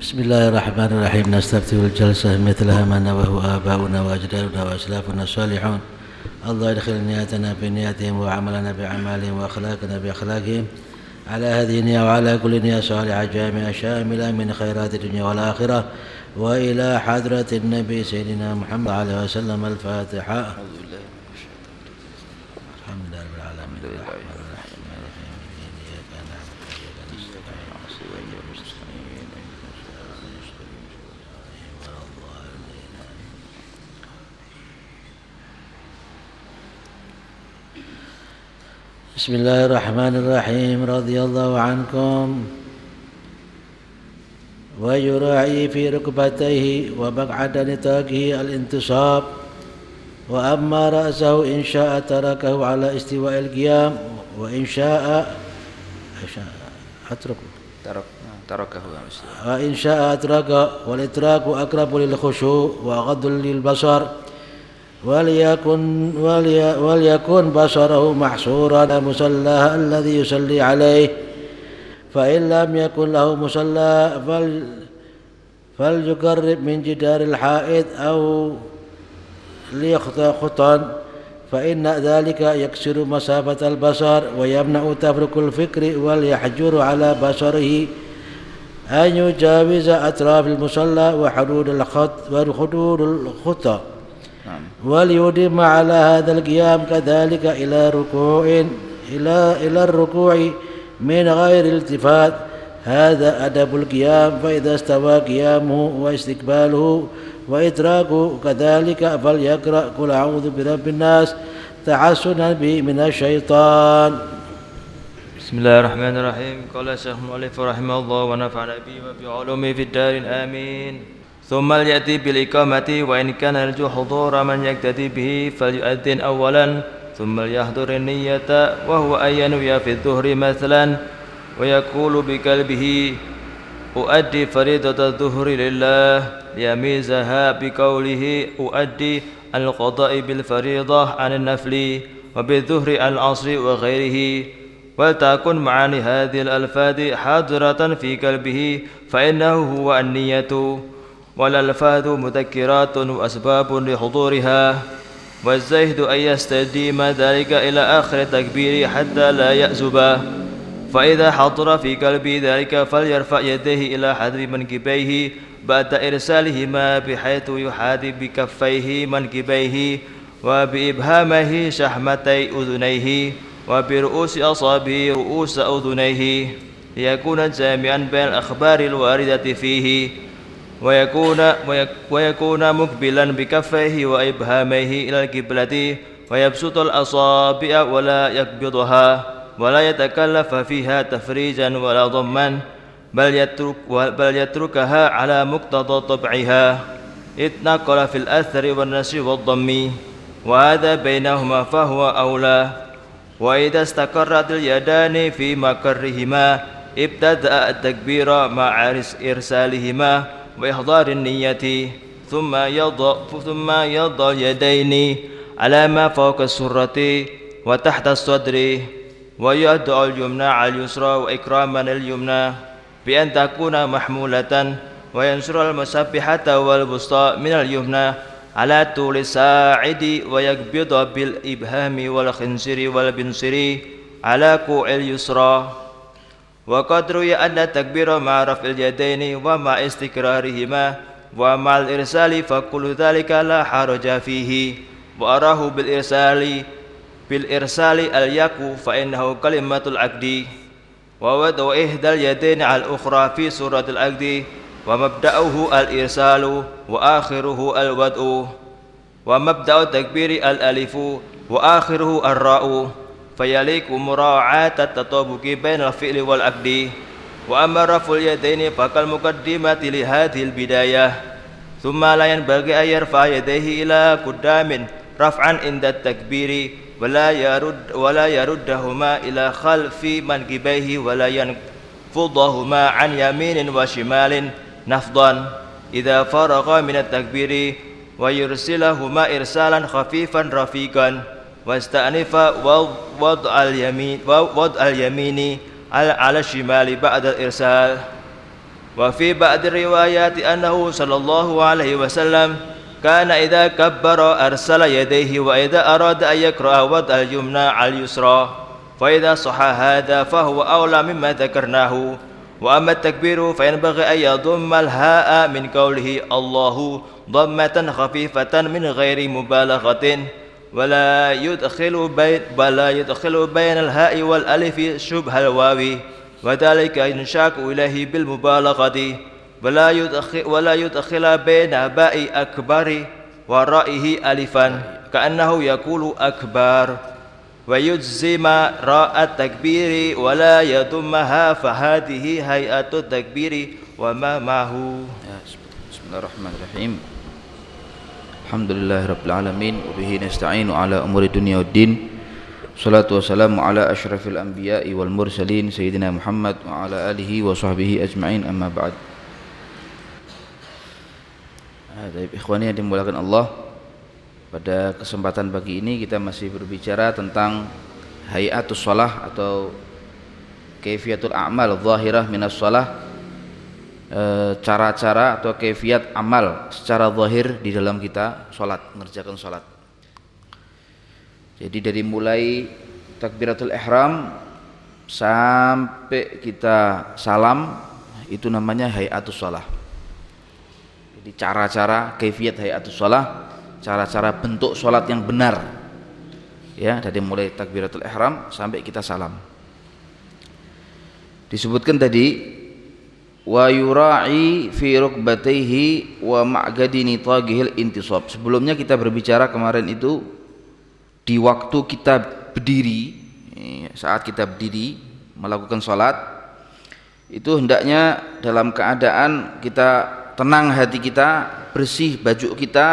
بسم الله الرحمن الرحيم. نستفتح الجلسة مثلها ما نواه آباؤنا وأجدادنا وأسلافنا الصالحون. الله يدخل نياتنا في نياتهم وعملنا بعمالهم وأخلاقنا بأخلاقهم. على هذه النية وعلى كل نية صالحة جامعة شاملة من خيرات الدنيا والآخرة. وإلى حضرة النبي سيدنا محمد عليه وسلم الفاتحة الحمد لله رب العالمين الرحمن الرحيم مالك يوم الدين إياك نعبد وإياك نستعين اهدنا المستقيم صراط المستقيم ولا الضالين بسم الله الرحمن الرحيم رضي الله عنكم. ويراعي في ركبتيه ومقعد نطاقه الانتصاب. وأما رأسه إن شاء تركه على استواء القيام وإن شاء أتركه. ترك تركه وإن شاء أترك والإتراك أقرب للخشوع وأغض للبصر. وليكن, ولي وليكن بصره محصورا على مصلاه الذي يصلي عليه. فإن لم يكن له مصلى فل فليقرب من جدار الحائط أو ليخطى خطأ فإن ذلك يكسر مسافة البصر ويمنع تفرق الفكر وليحجر على بصره أن يجاوز أطراف المصلى وحدود الخط وحدود الخطى نعم وليدم على هذا القيام كذلك إلى ركوع إلى إلى الركوع من غير التفات. هذا أدب القيام فإذا استوى قيامه واستقباله وإدراكه كذلك فليقرأ قل أعوذ برب الناس تحسنا به من الشيطان. بسم الله الرحمن الرحيم. قال الشيخ المؤلف رحمه الله ونفعنا به وبعلومه في الدار آمين. ثم ليأتي بالإقامة وإن كان يرجو حضور من يقتدي به فليؤذن أولا ثم ليحضر النية وهو أن ينوي في الظهر مثلا ويقول بقلبه أؤدي فريضة الظهر لله ليميزها بقوله أؤدي القضاء بالفريضة عن النفل وبالظهر العصر وغيره ولتكن معاني هذه الألفاظ حاضرة في قلبه فإنه هو النية. والألفاظ مذكرات وأسباب لحضورها والزهد أن يستديم ذلك إلى آخر التكبير حتى لا يأزب. فإذا حضر في قلبه ذلك فليرفع يديه إلى حذر منكبيه بعد إرسالهما بحيث يحاذي بكفيه منكبيه وبإبهامه شحمتي أذنيه وبرؤوس أصابعه رؤوس أذنيه ليكون جامعا بين الأخبار الواردة فيه. ويكون ويكون مقبلا بكفيه وإبهاميه إلى القبلة ويبسط الأصابع ولا يقبضها ولا يتكلف فيها تفريجا ولا ضما بل يترك بل يتركها على مقتضى طبعها. إذ نقل في الأثر والنسر والضم وهذا بينهما فهو أولى. وإذا استقرت اليدان في مقرهما ابتدأ التكبير مع إرسالهما وإحضار النية ثم يضع ثم يضع اليدين على ما فوق السرة وتحت الصدر ويدعو اليمنى على اليسرى وإكراما اليمنى بأن تكون محمولة وينشر المسبحة والوسطى من اليمنى على طول الساعد ويقبض بالإبهام والخنصر والبنصر على كوع اليسرى. وقد روي أن التكبير مع رفع اليدين ومع استقرارهما ومع الإرسال فكل ذلك لا حرج فيه. وأراه بالإرسال بالإرسال اليك فإنه كلمة العقد. ووضع إحدى اليدين على الأخرى في سورة العقد ومبدأه الإرسال وآخره الوضع. ومبدأ التكبير الألف وآخره الراء. fayaliku mura'ata tatabuki bainal fi'li wal akdi, wa amma raful yadaini fakal muqaddimati li hadhil bidayah. Thumma la yanbaghi ayar fa yadaihi ila quddamin raf'an inda takbiri. Wala yarud wala yaruddahuma ila khalfi man gibaihi wala yan fudahuma an yaminin wa shimalin nafdan. Idza faraga min at-takbiri wa yursilahuma irsalan khafifan rafiqan. واستأنف وضع اليمين وضع اليمين على الشمال بعد الإرسال. وفي بعض الروايات أنه صلى الله عليه وسلم كان إذا كبر أرسل يديه وإذا أراد أن يقرأ وضع اليمنى على اليسرى. فإذا صح هذا فهو أولى مما ذكرناه. وأما التكبير فينبغي أن يضم الهاء من قوله الله ضمة خفيفة من غير مبالغة. ولا يدخل بين ولا يدخل بين الهاء والألف شبه الواو. وذلك ينشاك إليه بالمبالغة. ولا يدخل ولا يدخل بين باء أكبر ورائه ألفا كأنه يقول أكبر. ويجزم راء التكبير ولا يضمها فهذه هيئة التكبير. وما معه؟ بسم الله الرحمن الرحيم. Alhamdulillahirrabbilalamin Wabihi nasta'inu ala umuri dunia uddin Salatu wassalamu ala ashrafil anbiya'i wal mursalin Sayyidina Muhammad wa ala alihi wa sahbihi ajma'in amma ba'd. Ah, Dari ikhwani yang dimulakan Allah Pada kesempatan pagi ini kita masih berbicara tentang Hayatul salah atau kefiatul a'mal zahirah minas salah. Cara-cara atau kaifiat amal secara zahir di dalam kita sholat Mengerjakan sholat Jadi dari mulai takbiratul ihram sampai kita salam itu namanya hayatus shalah. Jadi cara-cara kaifiat hayatus shalah, cara-cara bentuk salat yang benar. Ya, dari mulai takbiratul ihram sampai kita salam. Disebutkan tadi wa yura'i fi rukbatayhi wa ma'gadini tagihil intisab. Sebelumnya kita berbicara kemarin itu di waktu kita berdiri saat kita berdiri melakukan sholat itu hendaknya dalam keadaan kita tenang hati kita bersih baju kita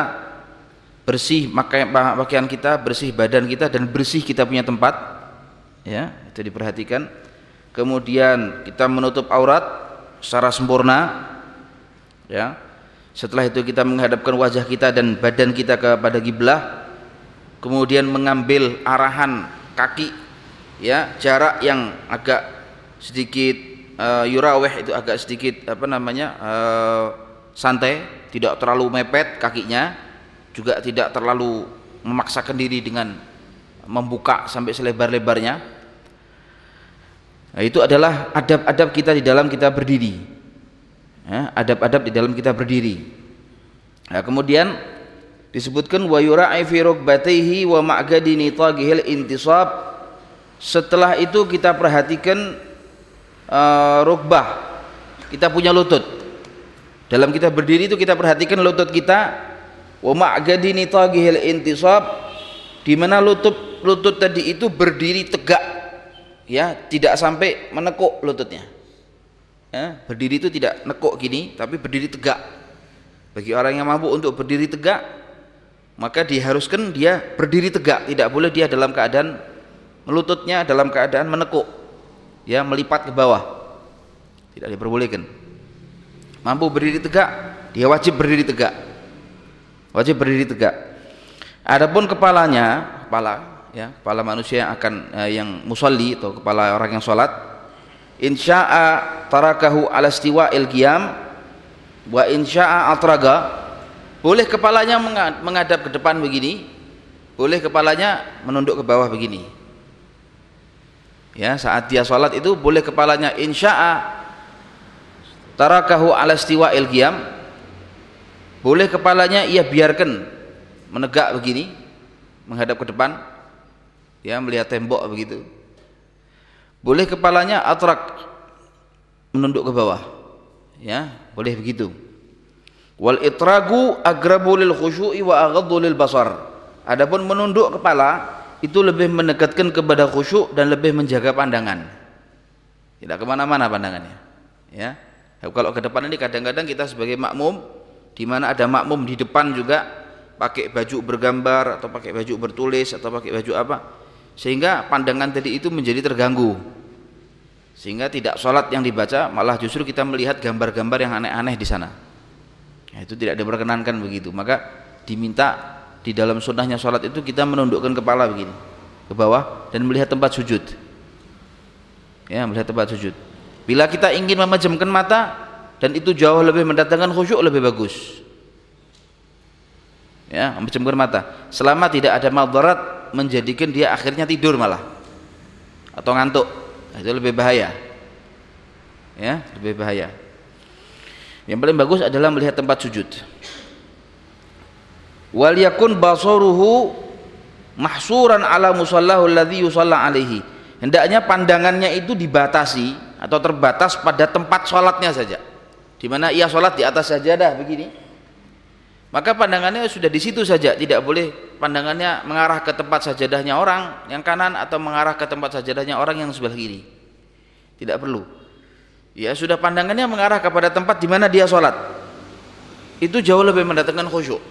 bersih pakaian kita bersih badan kita dan bersih kita punya tempat ya itu diperhatikan kemudian kita menutup aurat secara sempurna ya. Setelah itu kita menghadapkan wajah kita dan badan kita kepada kiblah kemudian mengambil arahan kaki ya jarak yang agak sedikit uh, yuraweh itu agak sedikit apa namanya uh, santai tidak terlalu mepet kakinya juga tidak terlalu memaksakan diri dengan membuka sampai selebar-lebarnya nah, itu adalah adab-adab kita di dalam kita berdiri. Ya, adab-adab di dalam kita berdiri. Nah, kemudian disebutkan wa yura'i fi rukbatayhi wa ma'gadini tagihil intisab. Setelah itu kita perhatikan uh, rukbah. Kita punya lutut. Dalam kita berdiri itu kita perhatikan lutut kita. Wa ma'gadini tagihil intisab. Di mana lutut lutut tadi itu berdiri tegak ya tidak sampai menekuk lututnya. Ya, berdiri itu tidak nekuk gini tapi berdiri tegak. Bagi orang yang mampu untuk berdiri tegak maka diharuskan dia berdiri tegak. Tidak boleh dia dalam keadaan melututnya dalam keadaan menekuk. Ya melipat ke bawah. Tidak diperbolehkan. Mampu berdiri tegak dia wajib berdiri tegak. Wajib berdiri tegak. Adapun kepalanya kepala ya kepala manusia yang akan eh, yang musalli atau kepala orang yang sholat. Insya'a tarakahu ala il qiyam wa insya'a atraga. Boleh kepalanya menghadap ke depan begini boleh kepalanya menunduk ke bawah begini. Ya saat dia sholat itu boleh kepalanya insya'a tarakahu ala il qiyam boleh kepalanya ia biarkan menegak begini menghadap ke depan ya melihat tembok begitu. Boleh kepalanya atrak menunduk ke bawah. Ya boleh begitu. Wal itragu agrabu lil khusyu'i wa aghaddu lil basar. Adapun menunduk kepala itu lebih mendekatkan kepada khusyuk dan lebih menjaga pandangan. Tidak ke mana-mana pandangannya. Ya. Kalau ke depan ini kadang-kadang kita sebagai makmum di mana ada makmum di depan juga pakai baju bergambar atau pakai baju bertulis atau pakai baju apa sehingga pandangan tadi itu menjadi terganggu. Sehingga tidak sholat yang dibaca malah justru kita melihat gambar-gambar yang aneh-aneh di sana. Ya, itu tidak diperkenankan begitu. Maka diminta di dalam sunnahnya sholat itu kita menundukkan kepala begini ke bawah dan melihat tempat sujud. Ya melihat tempat sujud. Bila kita ingin memejamkan mata dan itu jauh lebih mendatangkan khusyuk lebih bagus. Ya mencemur mata. Selama tidak ada madarat menjadikan dia akhirnya tidur malah. Atau ngantuk. Itu lebih bahaya. Ya lebih bahaya. Yang paling bagus adalah melihat tempat sujud. Wal yakun mahsuran ala musallahu alladhi yusalla alaihi. Hendaknya pandangannya itu dibatasi atau terbatas pada tempat sholatnya saja. Di mana ia sholat di atas sajadah begini maka pandangannya sudah di situ saja tidak boleh pandangannya mengarah ke tempat sajadahnya orang yang kanan atau mengarah ke tempat sajadahnya orang yang sebelah kiri tidak perlu ya sudah pandangannya mengarah kepada tempat di mana dia sholat itu jauh lebih mendatangkan khusyuk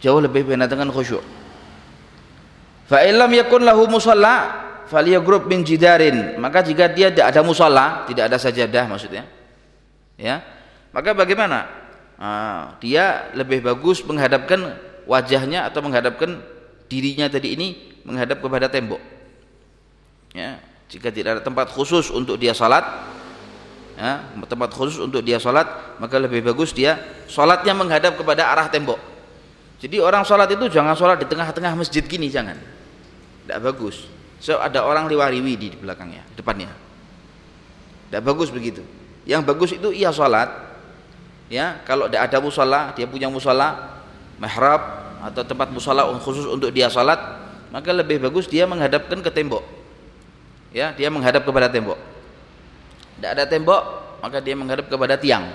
jauh lebih mendatangkan khusyuk Fa illam yakun lahu musalla falyagrub min jidarin. Maka jika dia tidak ada musalla, tidak ada sajadah maksudnya. Ya. Maka bagaimana? Nah, dia lebih bagus menghadapkan wajahnya atau menghadapkan dirinya tadi ini menghadap kepada tembok. Ya, jika tidak ada tempat khusus untuk dia salat, ya, tempat khusus untuk dia salat, maka lebih bagus dia salatnya menghadap kepada arah tembok. Jadi orang salat itu jangan salat di tengah-tengah masjid gini, jangan tidak bagus so ada orang liwariwi di belakangnya depannya tidak bagus begitu yang bagus itu ia sholat ya kalau tidak ada musola dia punya musola mihrab atau tempat musola khusus untuk dia sholat maka lebih bagus dia menghadapkan ke tembok. Ya dia menghadap kepada tembok. Tidak ada tembok maka dia menghadap kepada tiang.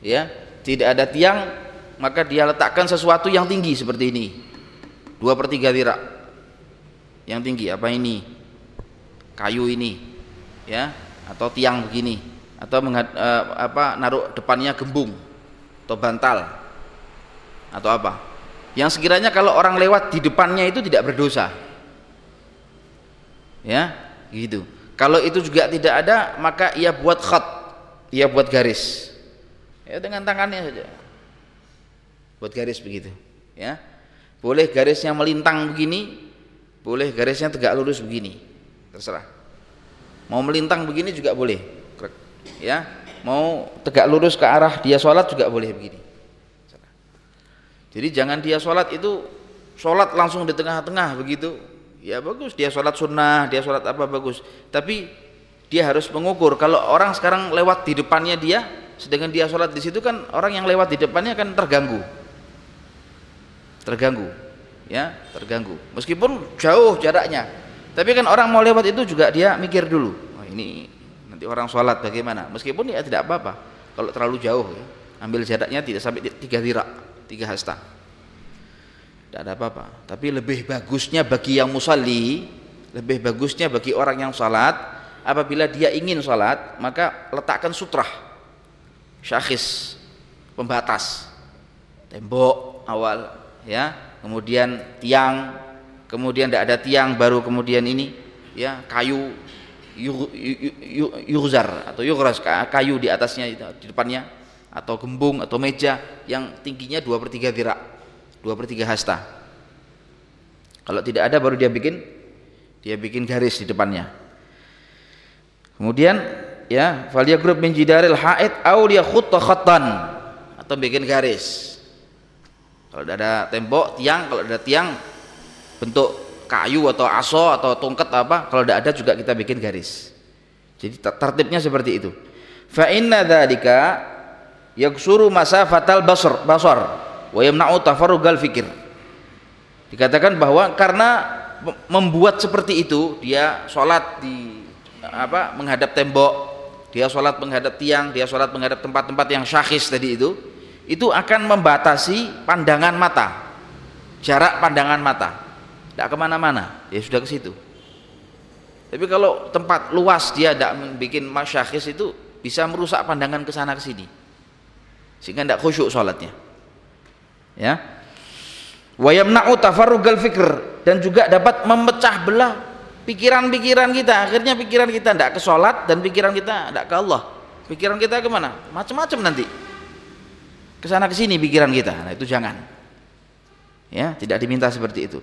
Ya tidak ada tiang maka dia letakkan sesuatu yang tinggi seperti ini. Dua per tiga tirak. Yang tinggi apa ini? Kayu ini. Ya atau tiang begini atau uh, apa naruh depannya gembung atau bantal atau apa. Yang sekiranya kalau orang lewat di depannya itu tidak berdosa. Ya gitu. Kalau itu juga tidak ada maka ia buat khat ia buat garis. Ya dengan tangannya saja. Buat garis begitu ya. Boleh garisnya melintang begini boleh garisnya tegak lurus begini. Terserah. Mau melintang begini juga boleh ya mau tegak lurus ke arah dia sholat juga boleh begini. Jadi jangan dia sholat itu sholat langsung di tengah-tengah begitu. Ya bagus dia sholat sunnah dia sholat apa bagus. Tapi dia harus mengukur. Kalau orang sekarang lewat di depannya dia sedangkan dia sholat di situ kan orang yang lewat di depannya kan terganggu. Terganggu ya terganggu. Meskipun jauh jaraknya. Tapi kan orang mau lewat itu juga dia mikir dulu oh, ini nanti orang sholat bagaimana? Meskipun ya tidak apa-apa. Kalau terlalu jauh ya. ambil jaraknya tidak sampai tiga tirak tiga hasta. Tidak ada apa-apa. Tapi lebih bagusnya bagi yang musalli lebih bagusnya bagi orang yang sholat apabila dia ingin sholat maka letakkan sutrah. Syakhis pembatas. Tembok awal ya. Kemudian tiang kemudian tidak ada tiang baru kemudian ini ya kayu yughzar atau yughras kayu di atasnya di depannya atau gembung atau meja yang tingginya 2 per 3 dirak 2 per 3 hasta. Kalau tidak ada baru dia bikin dia bikin garis di depannya. Kemudian ya falyagrub min jidaril haid au liyakhutta khattan atau bikin garis. Kalau ada tembok tiang kalau ada tiang bentuk kayu atau aso atau tongkat apa kalau tidak ada juga kita bikin garis. Jadi tertibnya seperti itu. Fa inna dzalika yaksuru masafatal basar basar wa yamna'u tafarrugal fikir. Dikatakan bahwa karena membuat seperti itu dia sholat di apa menghadap tembok dia sholat menghadap tiang dia sholat menghadap tempat-tempat yang syahis tadi itu itu akan membatasi pandangan mata jarak pandangan mata tidak ke mana-mana. Ya sudah ke situ. Tapi kalau tempat luas dia tidak bikin masyakhis itu bisa merusak pandangan ke sana ke sini. Sehingga tidak khusyuk sholatnya ya. Wayamna'u tafarrugal fikr. Dan juga dapat memecah belah pikiran-pikiran kita. Akhirnya pikiran kita tidak ke sholat dan pikiran kita tidak ke Allah. Pikiran kita ke mana macam-macam nanti. Ke sana ke sini pikiran kita. Nah, itu jangan. Ya, tidak diminta seperti itu.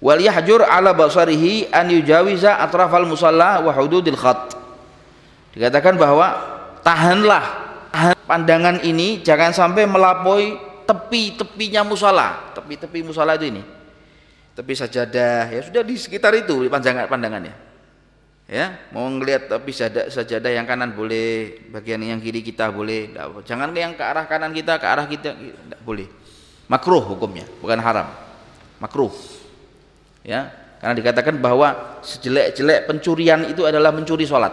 Wal yahjur ala basarihi an yujawiza atrafal musalla wa hududil khat. Dikatakan bahwa tahanlah tahan pandangan ini jangan sampai melampaui tepi-tepinya musola tepi-tepi musola itu ini. Tepi sajadah ya sudah di sekitar itu pandangan pandangannya. Ya mau ngelihat tapi sajadah, sajadah yang kanan boleh bagian yang kiri kita boleh jangan yang ke arah kanan kita ke arah kita tidak boleh. Makruh hukumnya bukan haram. Makruh ya karena dikatakan bahwa sejelek-jelek pencurian itu adalah mencuri sholat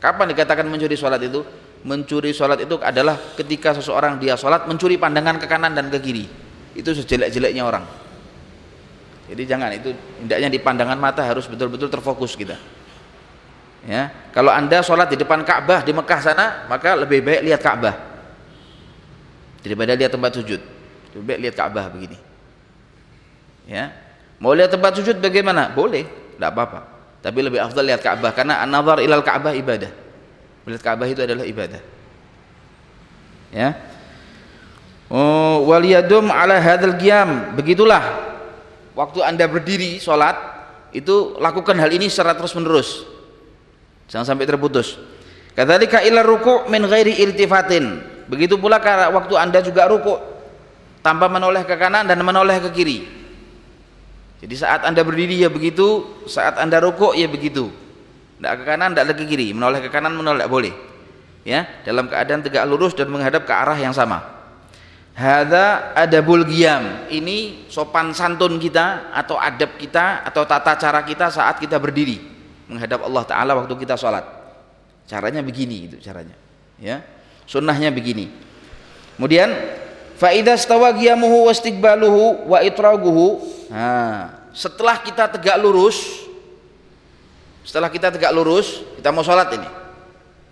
kapan dikatakan mencuri sholat itu mencuri sholat itu adalah ketika seseorang dia sholat mencuri pandangan ke kanan dan ke kiri itu sejelek-jeleknya orang jadi jangan itu hendaknya di pandangan mata harus betul-betul terfokus kita. Ya, kalau anda sholat di depan Ka'bah di Mekah sana, maka lebih baik lihat Ka'bah daripada lihat tempat sujud. Lebih baik lihat Ka'bah begini. Ya, mau lihat tempat sujud bagaimana? Boleh, tidak apa-apa. Tapi lebih afdal lihat Ka'bah karena an-nazar ilal Ka'bah ibadah. Melihat Ka'bah itu adalah ibadah. Ya. Oh, waliyadum ala hadzal qiyam. Begitulah waktu anda berdiri sholat itu lakukan hal ini secara terus menerus jangan sampai terputus kadzalika ila ruku' min ghairi irtifatin begitu pula waktu anda juga ruku' tanpa menoleh ke kanan dan menoleh ke kiri jadi saat anda berdiri ya begitu saat anda ruku' ya begitu tidak ke kanan tidak ke kiri menoleh ke kanan menoleh boleh ya dalam keadaan tegak lurus dan menghadap ke arah yang sama Hada adabul giyam. Ini sopan santun kita atau adab kita atau tata cara kita saat kita berdiri menghadap Allah Taala waktu kita sholat. Caranya begini itu caranya. Ya, sunnahnya begini. Kemudian faidah stawa giyamuhu wastiqbaluhu wa itraguhu. Nah, setelah kita tegak lurus, setelah kita tegak lurus, kita mau sholat ini,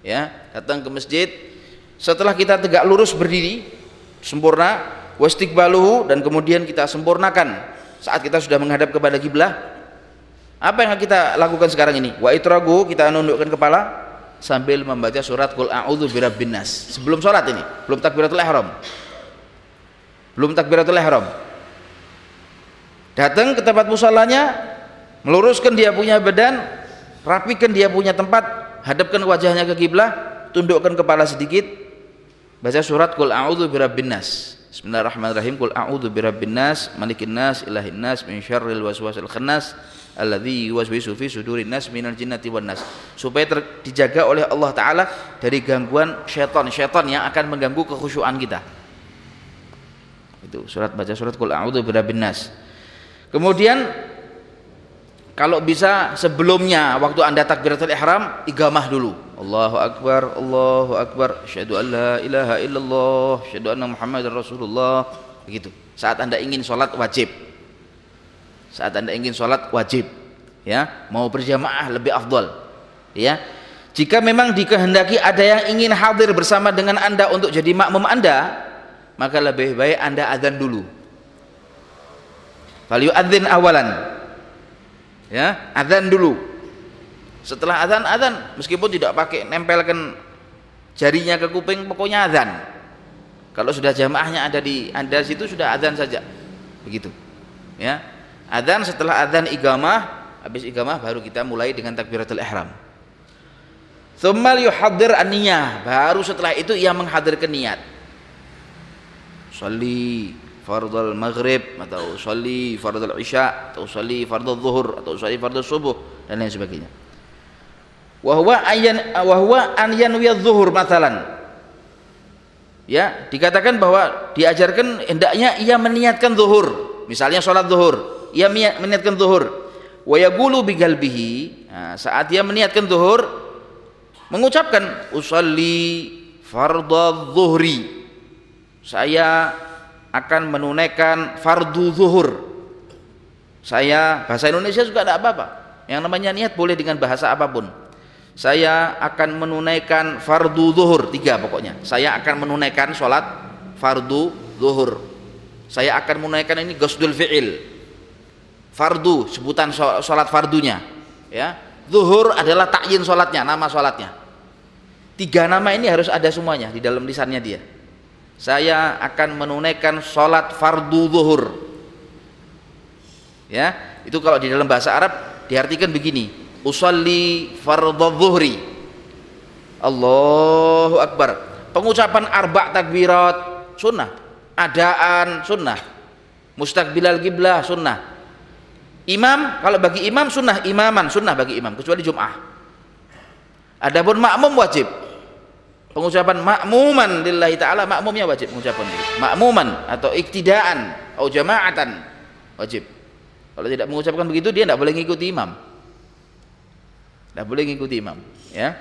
ya datang ke masjid. Setelah kita tegak lurus berdiri, sempurna wastiqbaluhu dan kemudian kita sempurnakan saat kita sudah menghadap kepada kiblah apa yang kita lakukan sekarang ini? Wa itragu kita nundukkan kepala sambil membaca surat qul a'udzu birabbin nas. Sebelum sholat ini belum takbiratul ihram belum takbiratul ihram datang ke tempat musallanya meluruskan dia punya badan rapikan dia punya tempat hadapkan wajahnya ke kiblah tundukkan kepala sedikit baca surat Qul a'udzu birabbin nas. Bismillahirrahmanirrahim. Qul a'udzu birabbin nas, malikin nas, ilahin nas, min syarril waswasil khannas alladzi yuwaswisu fi sudurin nas minal jinnati wan nas. Supaya ter, dijaga oleh Allah taala dari gangguan syaitan-syaitan yang akan mengganggu kekhusyuan kita. Itu surat baca surat Qul a'udzu birabbin nas. Kemudian kalau bisa sebelumnya waktu anda takbiratul ihram igamah dulu. Allahu akbar Allahu akbar. Syahadu la ilaha illallah syahadu anna muhammadar rasulullah. Begitu. Saat anda ingin sholat wajib. Saat anda ingin sholat wajib. Ya mau berjamaah lebih afdol. Ya. Jika memang dikehendaki ada yang ingin hadir bersama dengan anda untuk jadi makmum anda maka lebih baik anda adzan dulu. Fal yu'adzin awalan. Ya adzan dulu. Setelah adzan adzan. Meskipun tidak pakai nempelkan jarinya ke kuping pokoknya adzan. Kalau sudah jamaahnya ada di anda situ sudah adzan saja. Begitu. Ya. Adzan setelah adzan igamah habis igamah baru kita mulai dengan takbiratul ihram. Thummal yuhadir an-niyah baru setelah itu ia menghadirkan niat Salli fardal maghrib atau sholli fardal isya atau sholli fardal zuhur atau sholli fardal subuh dan lain sebagainya. Wahwa ayan wahwa an yanwi zuhur matalan ya dikatakan bahwa diajarkan hendaknya ia meniatkan zuhur. Misalnya sholat zuhur ia meniatkan zuhur. Wa yaqulu bigalbihi nah, saat ia meniatkan zuhur mengucapkan usalli fardal zuhri saya akan menunaikan fardu zuhur. Saya bahasa Indonesia juga tidak apa-apa. Yang namanya niat boleh dengan bahasa apa pun. Saya akan menunaikan fardu zuhur tiga pokoknya. Saya akan menunaikan sholat fardu zuhur. Saya akan menunaikan ini gosdul fi'il. Fardu sebutan sholat fardunya ya zuhur adalah takyin sholatnya nama sholatnya. Tiga nama ini harus ada semuanya di dalam lisannya dia saya akan menunaikan sholat fardu zuhur. Ya itu kalau di dalam bahasa Arab diartikan begini usalli fardhu zuhri. Allahu Akbar. Pengucapan arba takbirat sunnah. Adaan sunnah. Mustaqbilal qiblah sunnah. Imam kalau bagi imam sunnah imaman sunnah bagi imam kecuali jum'ah. Adapun makmum wajib pengucapan makmuman lillahi ta'ala makmumnya wajib pengucapan itu makmuman atau iktidaan atau jama'atan wajib. Kalau tidak mengucapkan begitu dia tidak boleh mengikuti imam. Tidak boleh mengikuti imam ya.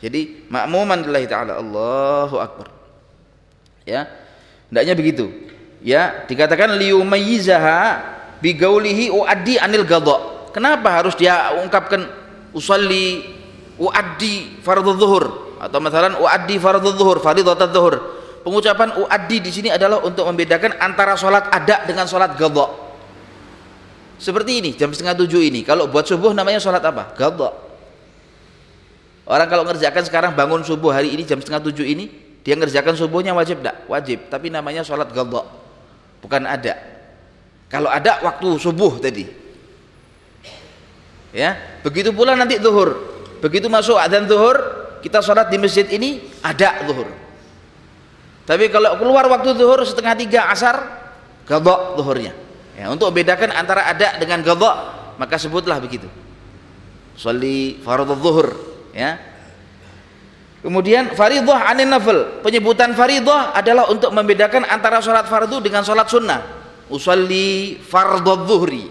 Jadi makmuman lillahi ta'ala Allahu Akbar. Ya hendaknya begitu. Ya dikatakan liyumayyizaha bigaulihi uaddi anil ghadha. Kenapa harus dia ungkapkan usalli uaddi fardhu zuhur atau misalnya uaddi fardhu zuhur fardhu zuhur. Pengucapan uaddi di sini adalah untuk membedakan antara sholat ada dengan sholat gadha. Seperti ini jam setengah tujuh ini. Kalau buat subuh namanya sholat apa? Gadha. Orang kalau ngerjakan sekarang bangun subuh hari ini jam setengah tujuh ini dia ngerjakan subuhnya wajib tidak wajib tapi namanya sholat gadha. Bukan ada. Kalau ada waktu subuh tadi. Ya begitu pula nanti zuhur. Begitu masuk adzan zuhur kita sholat di masjid ini ada zuhur. Tapi kalau keluar waktu zuhur setengah tiga asar gadok zuhurnya. Ya, untuk membedakan antara ada dengan gadok maka sebutlah begitu. Sholli fardhu zuhur ya. Kemudian faridah anin nafil. Penyebutan faridah adalah untuk membedakan antara sholat fardu dengan sholat sunnah. Usalli fardhu zuhri.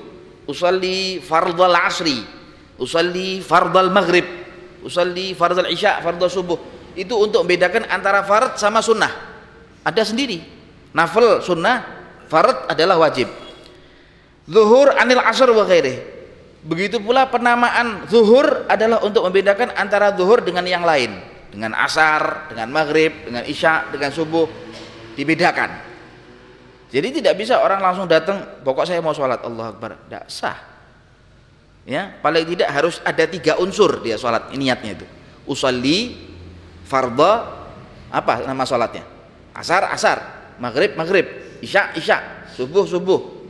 Usalli fardhu asri. Usalli fardhu maghrib usalli fardal isya fardal subuh. Itu untuk membedakan antara fard sama sunnah. Ada sendiri. Nafil sunnah fard adalah wajib. Zuhur anil asr wa ghairih. Begitu pula penamaan zuhur adalah untuk membedakan antara zuhur dengan yang lain. Dengan asar, dengan maghrib, dengan isya, dengan subuh. Dibedakan. Jadi tidak bisa orang langsung datang pokok saya mau sholat. Allah Akbar. Tidak sah ya paling tidak harus ada tiga unsur dia sholat niatnya itu. Usalli fardha apa nama sholatnya? Asar asar. Maghrib maghrib. Isya isya. Subuh subuh.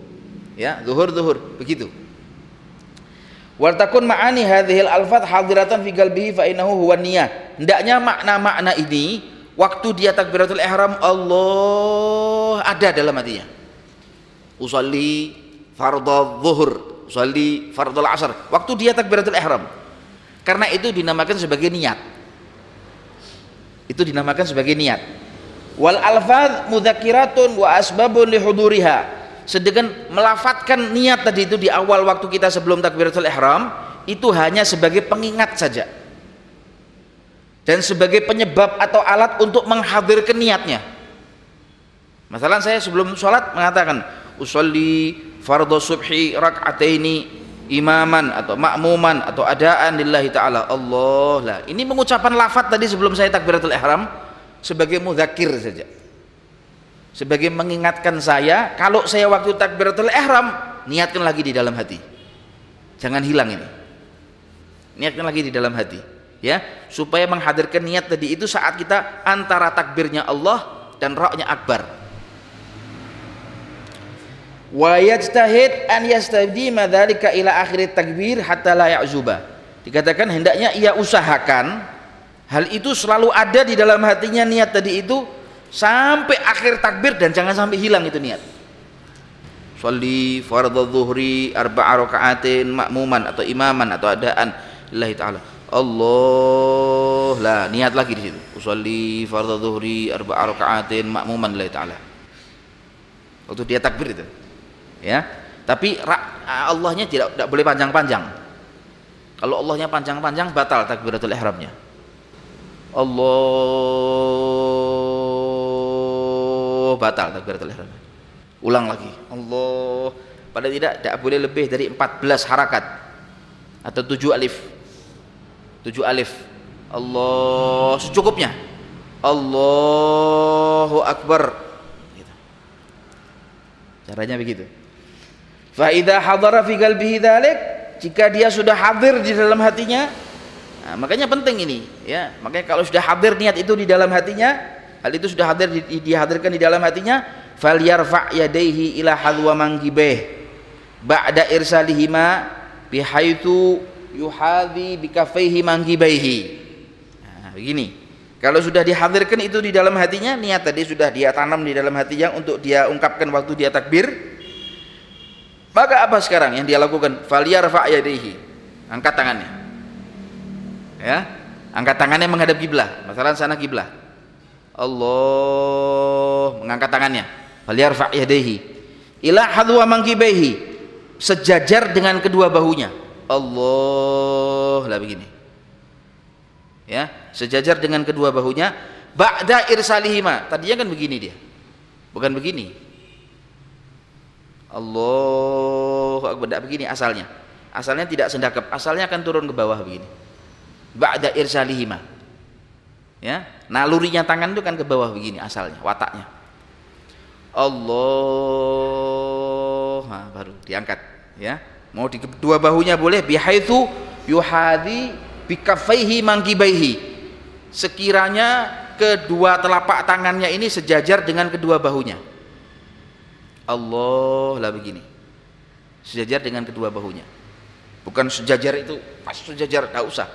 Ya zuhur zuhur. Begitu. Wartakun ma'ani hadhil alfat hadiratan fi qalbihi fa innahu huwa niyah. Hendaknya makna-makna ini waktu dia takbiratul ihram Allah ada dalam hatinya. Usalli fardhu zuhur usalli fardul asar waktu dia takbiratul ihram. Karena itu dinamakan sebagai niat. Itu dinamakan sebagai niat. Wal alfaz mudzakiratun wa asbabun lihuduriha sedangkan melafatkan niat tadi itu di awal waktu kita sebelum takbiratul ihram itu hanya sebagai pengingat saja. Dan sebagai penyebab atau alat untuk menghadirkan niatnya. Masalah saya sebelum sholat mengatakan usolli fardhu subhi rak'ataini imaman atau makmuman atau adaan lillahi taala. Allah lah. Ini mengucapkan lafaz tadi sebelum saya takbiratul ihram sebagai mudzakir saja. Sebagai mengingatkan saya kalau saya waktu takbiratul ihram niatkan lagi di dalam hati. Jangan hilang ini. Niatkan lagi di dalam hati ya. Supaya menghadirkan niat tadi itu saat kita antara takbirnya Allah dan roknya akbar wa yajtahid an yastadima dzalika ila akhir takbir hatta la ya'zuba. Dikatakan hendaknya ia usahakan hal itu selalu ada di dalam hatinya niat tadi itu sampai akhir takbir dan jangan sampai hilang itu niat. Sholli fardhu dhuhri arba'a raka'atin makmuman atau imaman atau adaan. Lillahi taala. Allah lah niat lagi di situ. Usolli fardhu dhuhri arba'a raka'atin makmuman lillahi taala. Waktu dia takbir itu ya. Tapi Allahnya tidak, tidak boleh panjang-panjang. Kalau Allahnya panjang-panjang batal takbiratul ihramnya. Allah batal takbiratul ihram ulang lagi. Allah. Pada tidak tidak boleh lebih dari 14 harakat. Atau 7 alif. 7 alif. Allah secukupnya. Allahu Akbar. Gitu. caranya begitu Fa idza hadara fi qalbihi dzalik, jika dia sudah hadir di dalam hatinya, nah, makanya penting ini, ya. Makanya kalau sudah hadir niat itu di dalam hatinya, hal itu sudah hadir di, dihadirkan di dalam hatinya, falyarfa yadayhi ila hadwa mangkibeh ba'da irsalihima bihaitsu yuhadhi bikafaihi mangkibaihi. Nah, Nah, begini. Kalau sudah dihadirkan itu di dalam hatinya, niat tadi sudah dia tanam di dalam hatinya untuk dia ungkapkan waktu dia takbir. Maka apa sekarang yang dia lakukan? Faliyarfa yadayhi. Angkat tangannya. Ya. Angkat tangannya menghadap kiblah. Masalah sana kiblah. Allah mengangkat tangannya. Faliyarfa yadayhi. Ila hadwa mangkibaihi. Sejajar dengan kedua bahunya. Allah lah begini ya sejajar dengan kedua bahunya ba'da irsalihima tadinya kan begini dia bukan begini Allah akbar. Tidak begini asalnya. Asalnya tidak sendakap asalnya akan turun ke bawah begini. Ba'da irsalihima. Ya nalurinya tangan itu kan ke bawah begini asalnya wataknya. Allah nah, baru diangkat ya. Mau di kedua bahunya boleh. Bihaitsu yuhadi bikafaihi mangkibaihi. Sekiranya kedua telapak tangannya ini sejajar dengan kedua bahunya Allah lah begini. Sejajar dengan kedua bahunya. Bukan sejajar itu pas sejajar tak usah.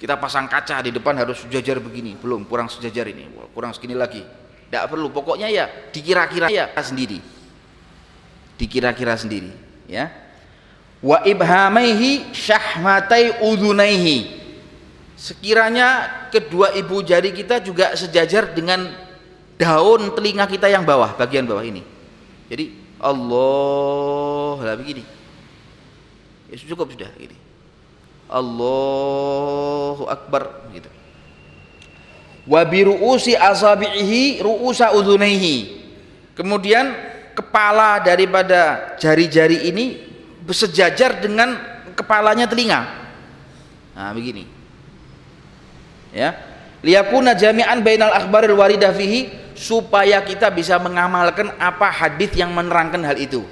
Kita pasang kaca di depan harus sejajar begini. Belum kurang sejajar ini. Kurang segini lagi. Tidak perlu pokoknya ya dikira-kira ya sendiri. Dikira-kira sendiri ya. Wa ibhamaihi syahmatai udhunaihi. Sekiranya kedua ibu jari kita juga sejajar dengan daun telinga kita yang bawah bagian bawah ini jadi Allah lah begini. Ya cukup sudah gini Allahu Akbar gitu. Wa bi ru'usi asabihi ru'usa udhunaihi. Kemudian kepala daripada jari-jari ini bersejajar dengan kepalanya telinga. Nah begini. Ya. Liyakuna jami'an bainal akhbaril waridah fihi supaya kita bisa mengamalkan apa hadis yang menerangkan hal itu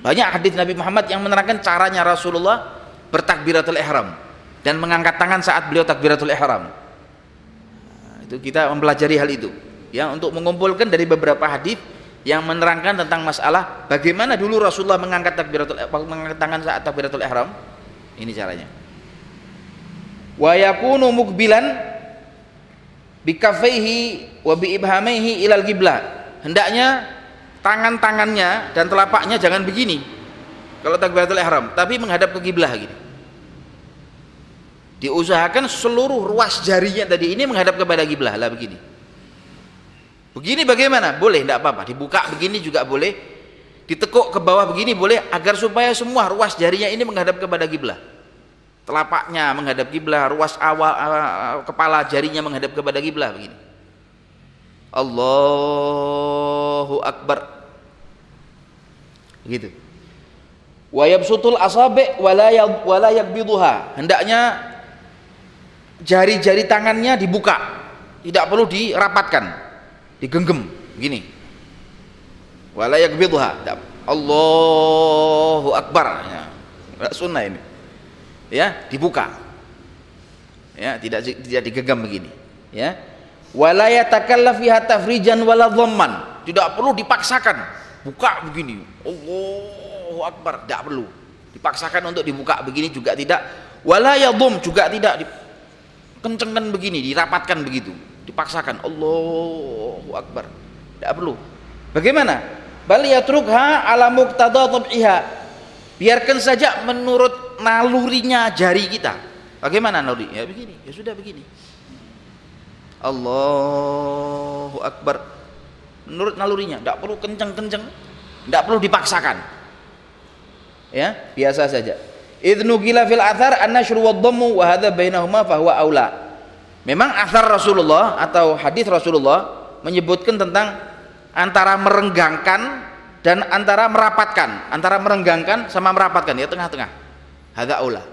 banyak hadis Nabi Muhammad yang menerangkan caranya Rasulullah bertakbiratul ihram dan mengangkat tangan saat beliau takbiratul ihram nah, itu kita mempelajari hal itu ya untuk mengumpulkan dari beberapa hadis yang menerangkan tentang masalah bagaimana dulu Rasulullah mengangkat takbiratul mengangkat tangan saat takbiratul ihram. Ini caranya. Wa yakunu mukbilan bikafaihi wa biibhamaihi ilal qiblah. Hendaknya tangan-tangannya dan telapaknya jangan begini. Kalau takbiratul ihram, tapi menghadap ke kiblah gitu. Diusahakan seluruh ruas jarinya tadi ini menghadap kepada kiblah lah begini Begini bagaimana? Boleh, tidak apa-apa. Dibuka begini juga boleh. Ditekuk ke bawah begini boleh agar supaya semua ruas jarinya ini menghadap kepada kiblah. Telapaknya menghadap kiblah, ruas awal uh, kepala jarinya menghadap kepada kiblah begini. Allahu akbar. Begitu. Wa yabsutul asabi wala yakbiduha. Hendaknya jari-jari tangannya dibuka, tidak perlu dirapatkan. Digenggam. Gini wala yakbidha Allahu akbar. Ya. Sunnah ini ya dibuka. Ya tidak tidak digenggam begini. Ya. Wala yatakallaf fiha tafrijan tidak perlu dipaksakan. Buka begini. Allahu akbar. Tidak perlu. Dipaksakan untuk dibuka begini juga tidak. Wala yadhum juga tidak. Kencengkan begini dirapatkan begitu. Dipaksakan. Allahu Akbar. Tidak perlu. Bagaimana? Bal yatrukha ala muqtada biarkan saja menurut nalurinya jari kita. Bagaimana naluri? Ya begini. Ya sudah begini. Allahu Akbar. Menurut nalurinya tidak perlu kenceng-kenceng tidak perlu dipaksakan. Ya biasa saja. Idnu gila fil athar an-nashru wad-dhammu wa hadha bainahuma fahuwa aula. Memang asar Rasulullah atau hadis Rasulullah menyebutkan tentang antara merenggangkan dan antara merapatkan, antara merenggangkan sama merapatkan. Ya tengah-tengah. Aula.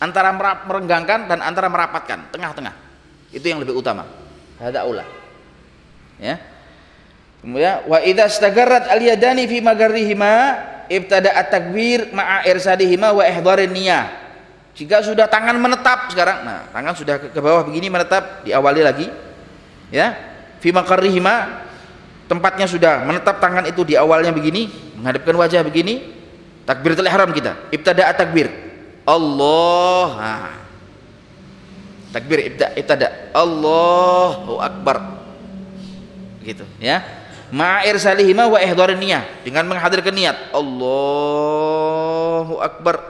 Antara merenggangkan dan antara merapatkan, tengah-tengah. Itu yang lebih utama. Aula. Ya. Kemudian wa idza stagarrat al yadani fi magarrihima ibtada at-takbir ma'a irsadihima wa ihdharin niyah jika sudah tangan menetap sekarang, nah tangan sudah ke, bawah begini menetap, diawali lagi, ya. Fima karihima tempatnya sudah menetap tangan itu di awalnya begini, menghadapkan wajah begini, takbiratul ihram kita, ibtada takbir, Allah. Takbir ibda ibtada. Allahu akbar. Gitu ya. Ma'ir salihima wa ihdarin niyah. Dengan menghadirkan niat. Allahu akbar.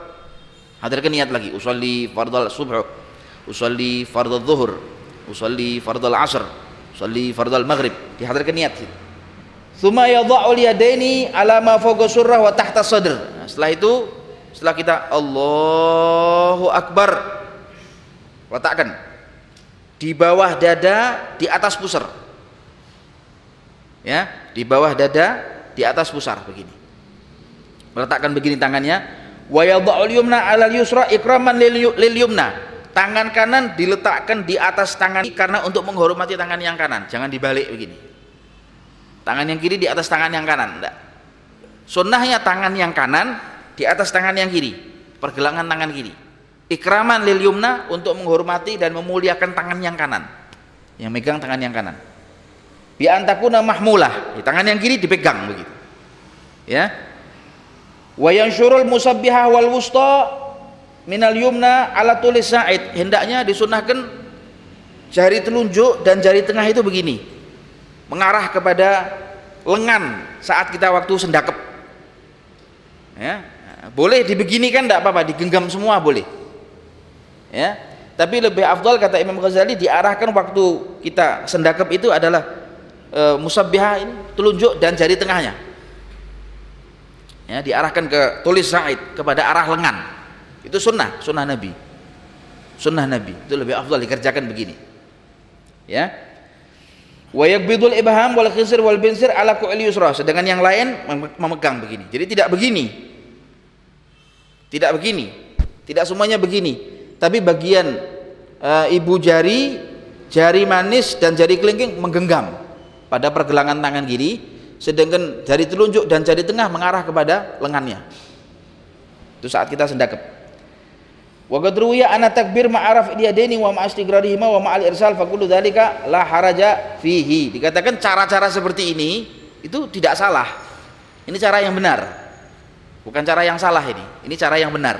Hadirkan niat lagi. Usolli fardal subh usolli fardal zuhur usolli fardal asr. Usolli fardal maghrib. Dihadirkan niat. Thumma yadha'u yadaini ala ma fawqa surrah wa tahta sadr. Setelah itu setelah kita Allahu akbar letakkan di bawah dada di atas pusar. Ya di bawah dada di atas pusar begini. Meletakkan begini tangannya. Wa yadha'ul yumna 'alal yusra ikraman lil yumna. Tangan kanan diletakkan di atas tangan karena untuk menghormati tangan yang kanan. Jangan dibalik begini. Tangan yang kiri di atas tangan yang kanan enggak sunnahnya tangan yang kanan di atas tangan yang kiri. Pergelangan tangan kiri. Ikraman lil yumna untuk menghormati dan memuliakan tangan yang kanan. Yang megang tangan yang kanan. Bi antakuna mahmulah. Di tangan yang kiri dipegang begitu. Ya. Wa yansyurul musabbihah wal wusta minal yumna ala tulis sa'id. Hendaknya disunahkan jari telunjuk dan jari tengah itu begini. Mengarah kepada lengan saat kita waktu sendakep ya. Boleh dibeginikan tidak apa-apa digenggam semua boleh. Ya. Tapi lebih afdal kata Imam Ghazali diarahkan waktu kita sendakep itu adalah e, musabbihah ini telunjuk dan jari tengahnya. Ya diarahkan ke tulis sa'id kepada arah lengan. Itu sunnah sunnah Nabi. Sunnah Nabi. Itu lebih afdal dikerjakan begini. Ya wa yakbidul ibham wal khisir wal binsir ala ku'il yusra. Sedangkan yang lain memegang begini. Jadi tidak begini. Tidak begini. Tidak semuanya begini. Tapi bagian uh, ibu jari jari manis dan jari kelingking menggenggam pada pergelangan tangan kiri. Sedangkan jari telunjuk dan jari tengah mengarah kepada lengannya. Itu saat kita sendakep wa qad ruwiya ana takbir ma'araf deni wa ma'astigrarihima wa ma'al irsal kullu dzalika la haraja fihi. Dikatakan cara-cara seperti ini itu tidak salah. Ini cara yang benar. Bukan cara yang salah ini. Ini cara yang benar.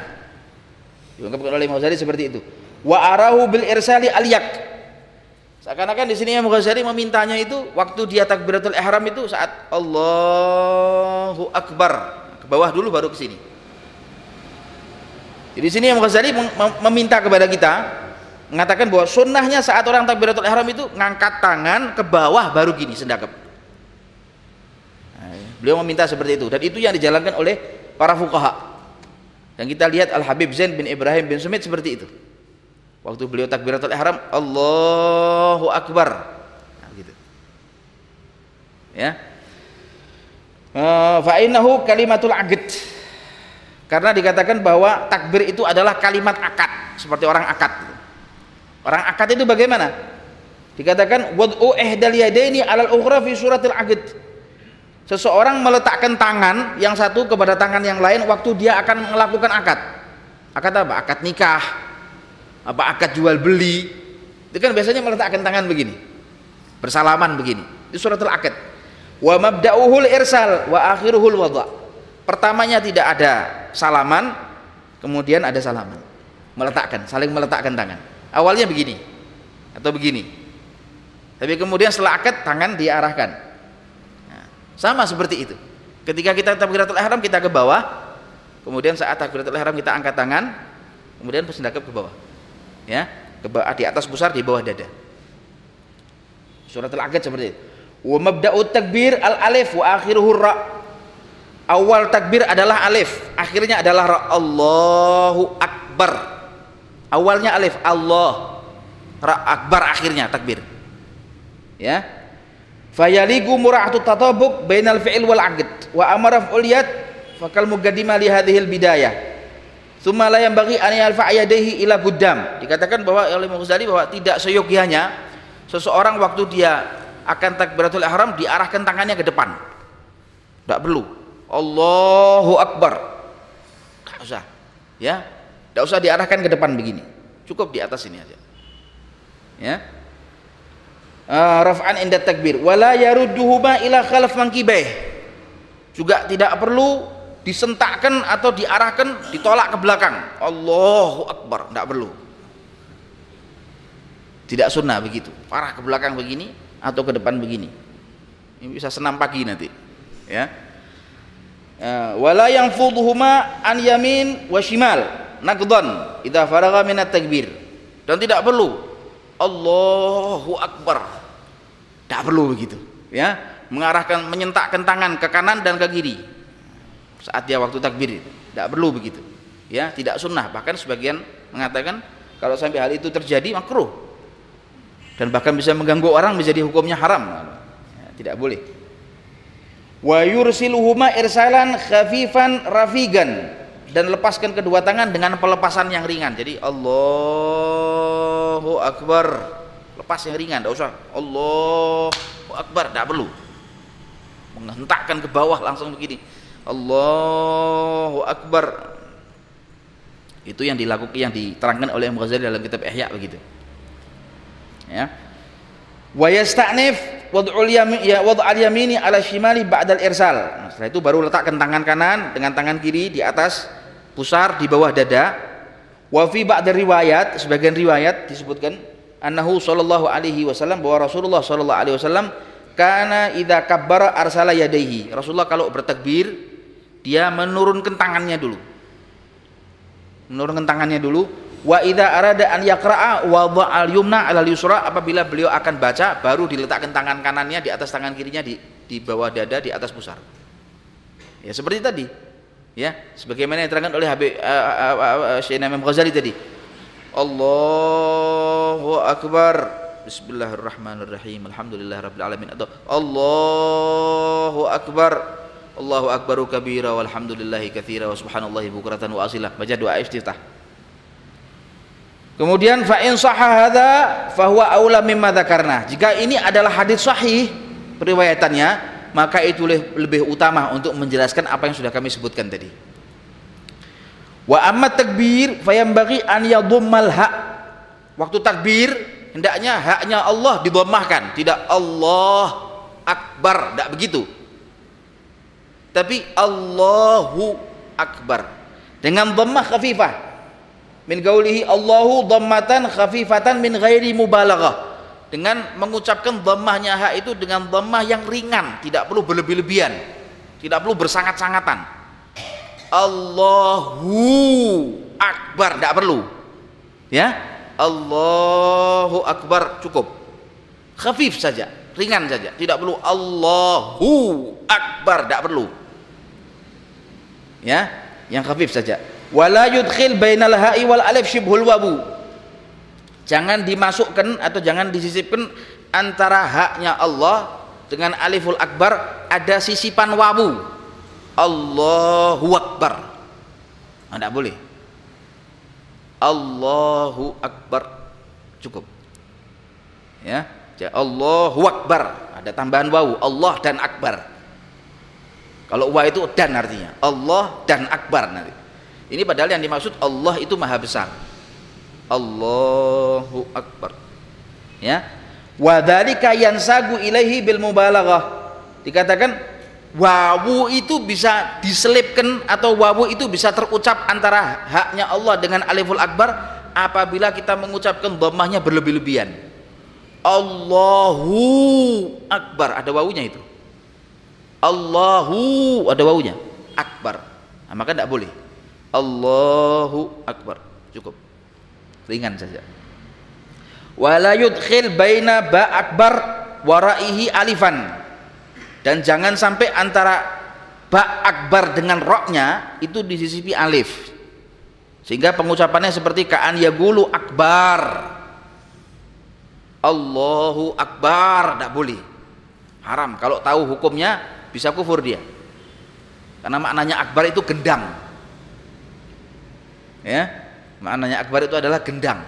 Diungkapkan oleh Imam Ghazali seperti itu. Wa arahu bil irsali aliyak seakan-akan di sini Imam Ghazali memintanya itu waktu dia takbiratul ihram itu saat Allahu akbar. Ke bawah dulu baru ke sini jadi di sini Imam Ghazali meminta kepada kita mengatakan bahwa sunnahnya saat orang takbiratul ihram itu ngangkat tangan ke bawah baru gini sendakep nah, beliau meminta seperti itu dan itu yang dijalankan oleh para fuqaha dan kita lihat Al Habib Zain bin Ibrahim bin Sumit seperti itu. Waktu beliau takbiratul ihram, Allahu akbar. Nah, gitu. Ya. Uh, fa innahu kalimatul aqd. Karena dikatakan bahwa takbir itu adalah kalimat akad, seperti orang akad. Orang akad itu bagaimana? Dikatakan wad'u ihdal yadaini 'alal ukhra fi suratil aqd. Seseorang meletakkan tangan yang satu kepada tangan yang lain waktu dia akan melakukan akad. Akad apa? akad nikah. Apa akad jual beli? Itu kan biasanya meletakkan tangan begini. Bersalaman begini. Itu suratul akad wa mabda'uhul irsal wa akhiruhul wada pertamanya tidak ada salaman kemudian ada salaman meletakkan saling meletakkan tangan awalnya begini atau begini tapi kemudian setelah akad tangan diarahkan sama seperti itu. Ketika kita takbiratul ihram kita ke bawah, kemudian saat takbiratul ihram kita angkat tangan, kemudian bersendakap ke bawah. Ya, ke di atas pusar di bawah dada. Suratul Aqad seperti itu. Wa mabda'u takbir al alif wa akhiruhu ra. Awal takbir adalah alif, akhirnya adalah ra. Allahu akbar. Awalnya alif Allah. Ra akbar akhirnya takbir. Ya, fayaligu mura'atu tatabuk bainal fi'il wal aqd wa amara fa'uliyat fakal mugaddima li hadhil bidayah thumma la yanbaghi an yalfa ila guddam dikatakan bahwa oleh Imam bahwa tidak seyogianya seseorang waktu dia akan takbiratul ihram diarahkan tangannya ke depan tidak perlu Allahu Akbar. Tidak usah ya. Tidak usah diarahkan ke depan begini. Cukup di atas ini aja. Ya. Uh, raf'an inda takbir. Wala yarudduhuma ila khalaf mankibaih juga tidak perlu disentakkan atau diarahkan ditolak ke belakang. Allahu akbar. Tidak perlu. Tidak sunnah begitu. Parah ke belakang begini atau ke depan begini. Ini bisa senam pagi nanti. Ya wala yang fuduhuma an yamin wa shimal. Naqdan idza faragha min takbir dan tidak perlu. Allahu akbar. Tidak perlu begitu. Ya mengarahkan menyentakkan tangan ke kanan dan ke kiri. Saat dia waktu takbir tidak perlu begitu. Ya tidak sunnah. Bahkan sebagian mengatakan kalau sampai hal itu terjadi makruh. Dan bahkan bisa mengganggu orang menjadi hukumnya haram. Ya, tidak boleh wa yursiluhuma irsalan khafifan rafigan. Dan lepaskan kedua tangan dengan pelepasan yang ringan. Jadi Allahu Akbar. Lepas yang ringan tidak usah. Allahu Akbar tidak perlu. Menghentakkan ke bawah langsung begini. Allahu Akbar. Itu yang dilakukan yang diterangkan oleh Imam Ghazali dalam kitab Ihya begitu. Ya wa yasta'nif wad'ul ya wad'al yamini ala shimali ba'dal irsal. Nah, setelah itu baru letakkan tangan kanan dengan tangan kiri di atas pusar di bawah dada. Wa fi ba'd riwayat sebagian riwayat disebutkan annahu sallallahu alaihi wasallam bahwa Rasulullah sallallahu alaihi wasallam karena idza kabbara arsala yadayhi. Rasulullah kalau bertakbir dia menurunkan tangannya dulu. Menurunkan tangannya dulu wa idza arada an yaqra'a al yumna 'ala yusra apabila beliau akan baca baru diletakkan tangan kanannya di atas tangan kirinya di di bawah dada di atas pusar. Ya seperti tadi. Ya sebagaimana yang diterangkan oleh Habib uh, uh, uh, Syekh Imam Ghazali tadi. Allahu akbar. Bismillahirrahmanirrahim. Alhamdulillahirabbil alamin. Atau Allahu akbar. Allahu akbaru kabira walhamdulillahi katsira wa subhanallahi bukratan wa asila baca doa iftitah Kemudian fa in hadza fa huwa aula mimma dzakarna. Jika ini adalah hadis sahih periwayatannya, maka itu lebih utama untuk menjelaskan apa yang sudah kami sebutkan tadi. Wa amma takbir fayambaghi an yadhummal ha. Waktu takbir hendaknya haknya Allah didomahkan, tidak Allah akbar, tidak begitu. Tapi Allahu akbar dengan dhammah khafifah min gaulihi Allahu dhammatan khafifatan min ghairi mubalaghah. Dengan mengucapkan dhammahnya ha itu dengan dhammah yang ringan tidak perlu berlebih-lebihan tidak perlu bersangat-sangatan. Allahu akbar tidak perlu. Ya? Allahu akbar cukup. Khafif saja ringan saja tidak perlu. Allahu akbar tidak perlu. Ya? Yang khafif saja wala yudkhil bainal ha'i wal alif syibhul wabu. Jangan dimasukkan atau jangan disisipkan antara haknya Allah dengan aliful akbar ada sisipan wawu Allahu akbar. Tidak nah, boleh. Allahu akbar. Cukup. Ya Allahu akbar. Ada tambahan wawu Allah dan akbar. Kalau wa itu dan artinya. Allah dan akbar nanti ini padahal yang dimaksud Allah itu maha besar. Allahu Akbar. Ya. Wa dzalika yansagu ilaihi bil mubalaghah. Dikatakan wawu itu bisa diselipkan atau wawu itu bisa terucap antara haknya Allah dengan aliful akbar apabila kita mengucapkan dhammahnya berlebih-lebihan. Allahu akbar ada wawunya itu. Allahu ada wawunya. Akbar. Nah, maka tidak boleh. Allahu Akbar. Cukup. Ringan saja. Wala yudkhil baina ba akbar waraihi alifan. Dan jangan sampai antara ba akbar dengan roknya itu disisipi alif. Sehingga pengucapannya seperti kaan yagulu akbar. Allahu akbar. Tidak boleh. Haram. Kalau tahu hukumnya bisa kufur dia. Karena maknanya akbar itu gendang ya. Maknanya akbar itu adalah gendang.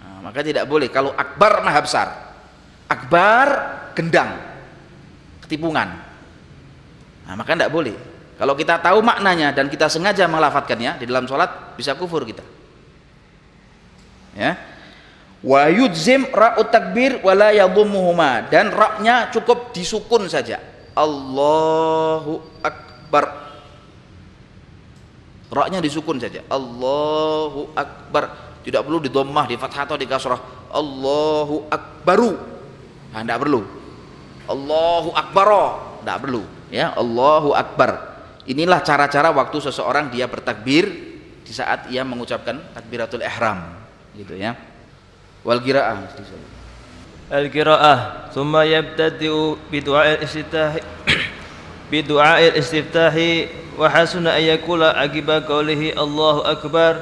Nah, maka tidak boleh. Kalau akbar maha besar. Akbar gendang. Ketipungan. Nah, maka tidak boleh. Kalau kita tahu maknanya dan kita sengaja melafatkannya di dalam sholat bisa kufur kita. Ya. Wa yudzim ra'ut takbir wala yadhummuhuma. Dan ra'nya cukup disukun saja. Allahu akbar Roknya disukun saja. Allahu Akbar. Tidak perlu didommah, di fathah atau di kasrah. Allahu Akbaru. Nah, tidak perlu. Allahu Akbaro. Tidak perlu. Ya, Allahu Akbar. Inilah cara-cara waktu seseorang dia bertakbir di saat ia mengucapkan takbiratul ihram. Gitu ya. Wal qiraah. Al qiraah, thumma yabtadi'u bi du'a بدعاء الاستفتاح وحسن أن يقول عقب قوله الله أكبر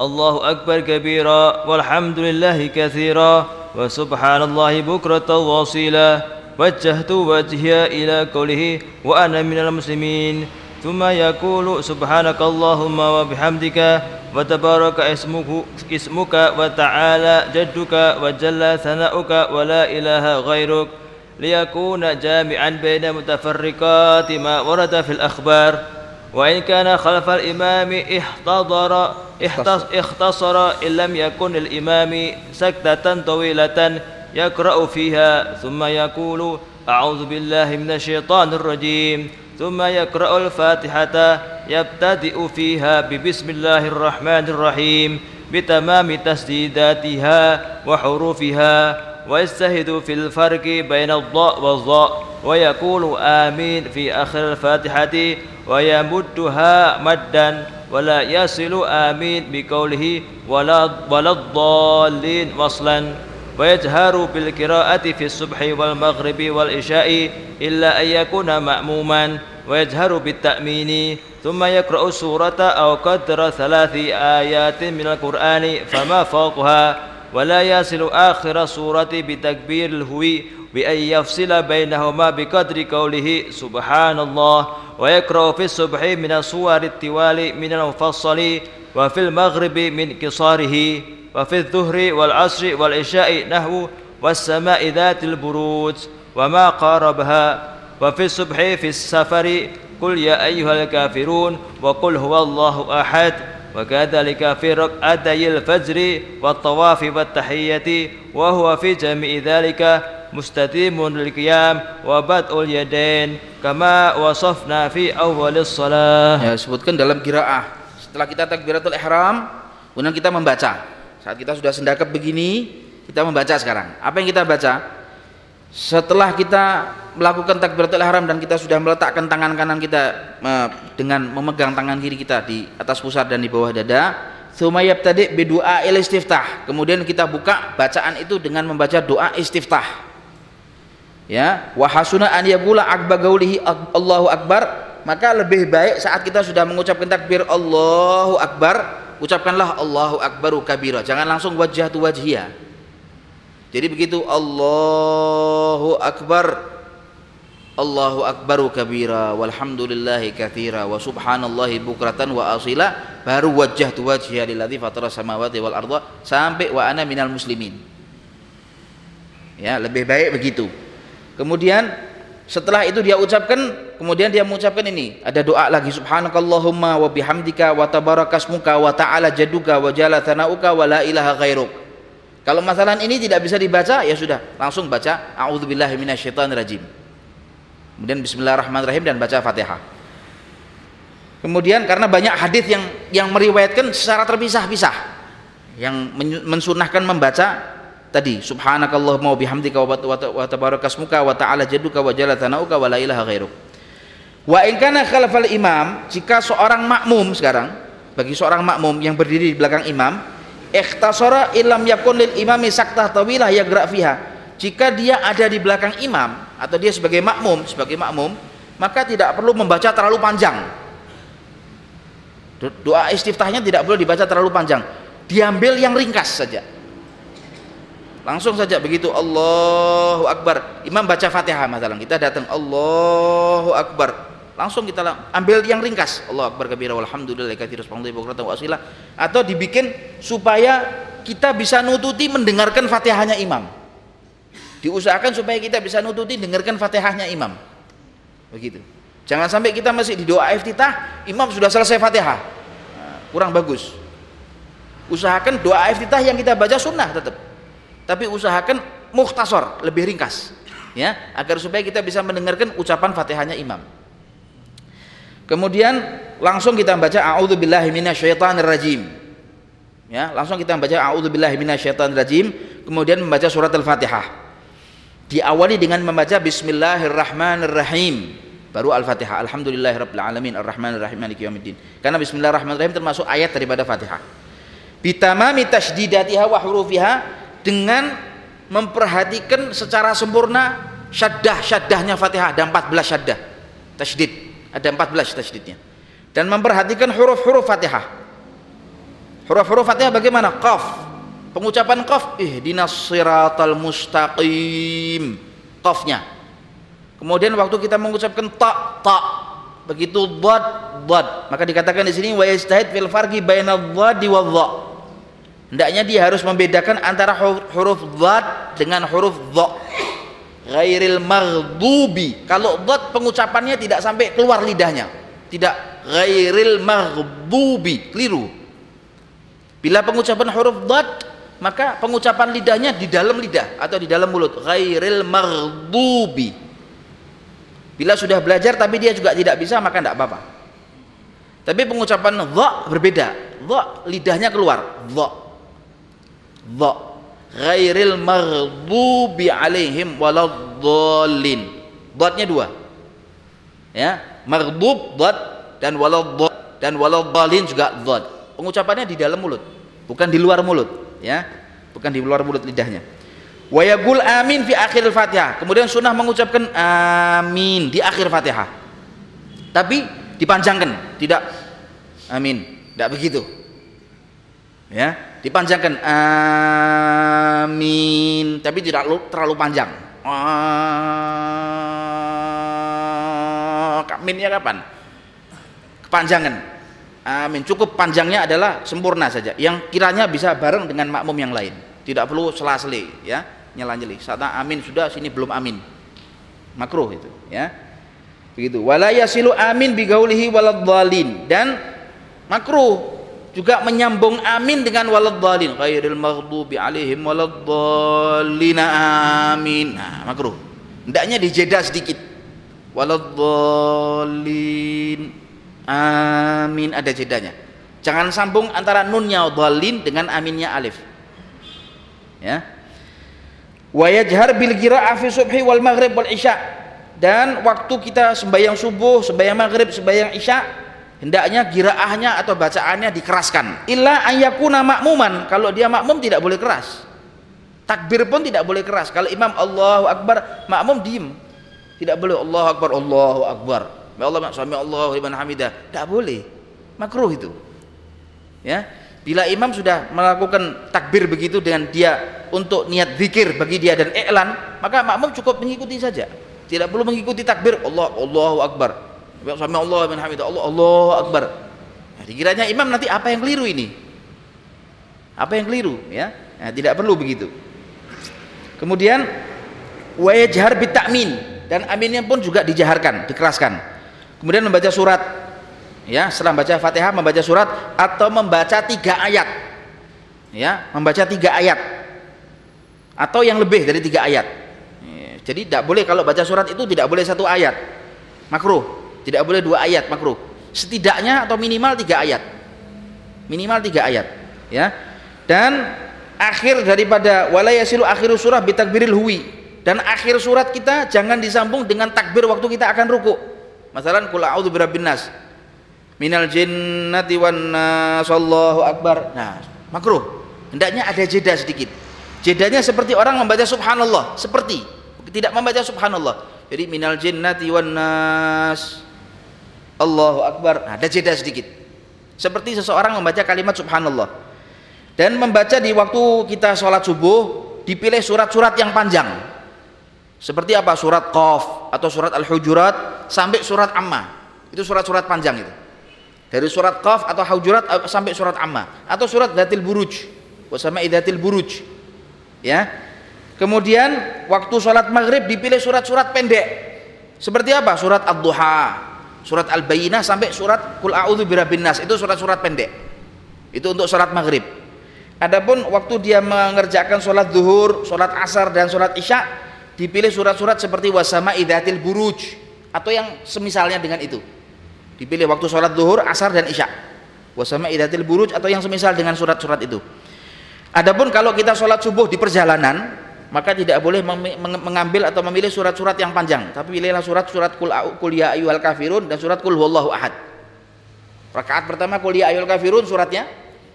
الله أكبر كبيرا والحمد لله كثيرا وسبحان الله بكرة واصيلا وجهت وجهي إلى قوله وأنا من المسلمين. ثم يقول سبحانك اللهم وبحمدك وتبارك اسمك اسمك وتعالى جدك وجل ثناؤك ولا إله غيرك. ليكون جامعا بين متفرقات ما ورد في الأخبار. وإن كان خلف الإمام احتضر اختصر إن لم يكن الإمام سكتة طويلة يقرأ فيها. ثم يقول أعوذ بالله من الشيطان الرجيم. ثم يقرأ الفاتحة يبتدئ فيها ببسم الله الرحمن الرحيم بتمام تسديداتها وحروفها. ويجتهد في الفرق بين الضاء والظاء ويقول آمين في آخر الفاتحة ويمدها مدا ولا يصل آمين بقوله ولا, ولا الضالين وصلا ويجهر بالقراءة في الصبح والمغرب والعشاء إلا أن يكون مأموما ويجهر بالتأمين ثم يقرأ سورة أو قدر ثلاث آيات من القرآن فما فوقها ولا يصل آخر سورة بتكبير الهوي بأن يفصل بينهما بقدر قوله سبحان الله ويقرأ في الصبح من الصور التوالي من المفصل وفي المغرب من قصاره وفي الظهر والعصر والعشاء نحو والسماء ذات البروج وما قاربها وفي الصبح في السفر قل يا أيها الكافرون وقل هو الله أحد wa kadzalika fi raq'atayil fajri wa tawafi wa tahiyyati wa huwa fi jami'i dzalika mustatimun lil qiyam wa bad'ul yadain kama ya sebutkan dalam kiraah. setelah kita takbiratul ihram kemudian kita membaca. Saat kita sudah sendakap begini kita membaca sekarang. Apa yang kita baca? Setelah kita melakukan takbiratul ihram dan kita sudah meletakkan tangan kanan kita dengan memegang tangan kiri kita di atas pusar dan di bawah dada, sumayab tadi berdoa istiftah. Kemudian kita buka bacaan itu dengan membaca doa istiftah. Ya, wahasuna an yaqula akbar gaulihi Allahu akbar, maka lebih baik saat kita sudah mengucapkan takbir Allahu akbar ucapkanlah Allahu Akbaru kabira jangan langsung wajah tu wajhia jadi begitu Allahu Akbar Allahu Akbaru kabira walhamdulillahi kathira wa subhanallahi bukratan wa asila baru wajah tu wajhia lilladzi fatara samawati wal arda sampai wa ana minal muslimin ya lebih baik begitu kemudian setelah itu dia ucapkan, kemudian dia mengucapkan ini. Ada doa lagi subhanakallahumma wa bihamdika wa tabarakasmuka wa ta'ala jaduka wa jala thanauka wa la ilaha ghairuk. Kalau masalah ini tidak bisa dibaca, ya sudah, langsung baca minasyaitonirrajim. Kemudian bismillahirrahmanirrahim dan baca Fatihah. Kemudian karena banyak hadis yang yang meriwayatkan secara terpisah-pisah yang mensunahkan membaca tadi subhanakallahumma wa bihamdika wa tabarakasmuka wa ta'ala jadduka wa jalla thanauka wa la ilaha ghairuk wa in kana imam jika seorang makmum sekarang bagi seorang makmum yang berdiri di belakang imam ikhtasara illam yakun lil imami saktah tawilah yagra fiha. Jika dia ada di belakang imam atau dia sebagai makmum sebagai makmum maka tidak perlu membaca terlalu panjang. Doa istiftahnya tidak perlu dibaca terlalu panjang. Diambil yang ringkas saja. Langsung saja begitu Allahu Akbar. Imam baca fatihah masalah. Kita datang Allahu Akbar langsung kita ambil yang ringkas. Allah Akbar kabira walhamdulillah katsir wasila atau dibikin supaya kita bisa nututi mendengarkan fatihahnya imam. Diusahakan supaya kita bisa nututi dengarkan fatihahnya imam. Begitu. Jangan sampai kita masih di doa iftitah imam sudah selesai fatihah. Nah, kurang bagus. Usahakan doa iftitah yang kita baca sunnah tetap. Tapi usahakan mukhtasar lebih ringkas. Ya agar supaya kita bisa mendengarkan ucapan Fatihahnya imam kemudian langsung kita baca a'udzubillahi minasyaitonirrajim Ya, langsung kita membaca a'udzubillahi minasyaitonirrajim, kemudian membaca surat Al-Fatihah. Diawali dengan membaca bismillahirrahmanirrahim. Baru Al-Fatihah. Alhamdulillahirabbil alamin arrahmanirrahim maliki yaumiddin. Karena bismillahirrahmanirrahim termasuk ayat daripada Fatihah. Bitamami tasydidatiha wa hurufiha dengan memperhatikan secara sempurna syaddah-syaddahnya Fatihah ada 14 syaddah tasydid ada 14 tasydidnya. Dan memperhatikan huruf-huruf Fatihah. Huruf-huruf Fatihah bagaimana? Qaf. Pengucapan qaf ihdinas siratal mustaqim. Qafnya. Kemudian waktu kita mengucapkan ta ta. Begitu dhad dhad maka dikatakan di sini wa yastahid fil farqi bainadh dhadi wadh dha. Hendaknya dia harus membedakan antara huruf dhad dengan huruf dha ghairil maghdubi. Kalau dot pengucapannya tidak sampai keluar lidahnya. Tidak ghairil maghdubi. Keliru. Bila pengucapan huruf dot maka pengucapan lidahnya di dalam lidah atau di dalam mulut. Ghairil maghdubi. Bila sudah belajar tapi dia juga tidak bisa maka tidak apa-apa. Tapi pengucapan dha berbeda. Dha lidahnya keluar. Dha. Dha ghairil maghdubi alaihim waladdallin. Dotnya dua. Ya maghdub dot dan waladdall dan waladdallin juga dot. Pengucapannya di dalam mulut bukan di luar mulut ya. Bukan di luar mulut lidahnya. Wa yaqul amin fi akhir fatihah. Kemudian sunnah mengucapkan amin di akhir fatihah. Tapi dipanjangkan tidak amin tidak begitu. Ya dipanjangkan amin. Tapi tidak terlalu panjang. Aminnya kapan? Kepanjangan. Amin. Cukup panjangnya adalah sempurna saja. Yang kiranya bisa bareng dengan makmum yang lain. Tidak perlu selaseli ya. Nyela-nyeli. Saat amin sudah sini belum amin. Makruh itu ya. Begitu. Wala yasilu amin bigaulihi waladhdallin dan makruh juga menyambung amin dengan waladhdallin ghairil maghdubi alaihim waladhdallin amin. Nah makruh. Hendaknya dijeda sedikit. Waladhdallin amin. Ada jedanya. Jangan sambung antara nunnya dhalin dengan aminnya alif. Ya. Wa yajhar bil qira'ah fi subhi wal maghrib wal isya. Dan waktu kita sembahyang subuh sembahyang maghrib sembahyang isya hendaknya giraahnya atau bacaannya dikeraskan. Illa ayyakuna makmuman kalau dia makmum tidak boleh keras. Takbir pun tidak boleh keras. Kalau imam Allahu Akbar makmum diem. Tidak boleh Allahu Akbar Allahu Akbar. Ya Allah sami Allahu liman hamidah. Tidak boleh. Makruh itu. Ya. Bila imam sudah melakukan takbir begitu dengan dia untuk niat zikir bagi dia dan iklan maka makmum cukup mengikuti saja. Tidak perlu mengikuti takbir Allah Allahu Akbar Sami Allah min hamid Allah Allah akbar. Nah, dikiranya imam nanti apa yang keliru ini? Apa yang keliru ya? Nah, tidak perlu begitu. Kemudian wa yajhar bitakmin dan aminnya pun juga dijaharkan, dikeraskan. Kemudian membaca surat ya, setelah membaca Fatihah membaca surat atau membaca tiga ayat. Ya, membaca tiga ayat atau yang lebih dari tiga ayat. Ya, jadi tidak boleh kalau baca surat itu tidak boleh satu ayat. Makruh tidak boleh dua ayat makruh. Setidaknya atau minimal tiga ayat. Minimal tiga ayat ya. Dan akhir daripada walayasilu akhir surah bitakbiril huwi. Dan akhir surat kita jangan disambung dengan takbir waktu kita akan ruku. Masalah kul birabbin nas. Minal jinnati wan nas. Allahu akbar. Nah makruh. Hendaknya ada jeda sedikit. Jedanya seperti orang membaca subhanallah. Seperti. Tidak membaca subhanallah. Jadi minal jinnati wan Allahu Akbar. Nah, ada jeda sedikit. Seperti seseorang membaca kalimat subhanallah. Dan membaca di waktu kita sholat subuh dipilih surat-surat yang panjang. Seperti apa? Surat Qaf atau surat Al-Hujurat sampai surat Amma. Itu surat-surat panjang itu. Dari surat Qaf atau Hujurat eh, sampai surat Amma. Atau surat Datil Buruj. Bersama Idatil Buruj. Ya. Kemudian waktu sholat maghrib dipilih surat-surat pendek. Seperti apa? Surat Ad-Duha surat Al-Bayyinah sampai surat Qul a'udzu birabbin nas itu surat-surat pendek. Itu untuk salat maghrib. Adapun waktu dia mengerjakan sholat zuhur, sholat asar dan sholat isya dipilih surat-surat seperti wasama idatil buruj atau yang semisalnya dengan itu. Dipilih waktu sholat zuhur, asar dan isya. wasama idatil buruj atau yang semisal dengan surat-surat itu adapun kalau kita sholat subuh di perjalanan maka tidak boleh mengambil atau memilih surat-surat yang panjang. Tapi pilihlah surat-surat kul, kul ya ayyuhal kafirun dan surat kul huwallahu ahad. Rakaat pertama kul ya ayyuhal kafirun suratnya.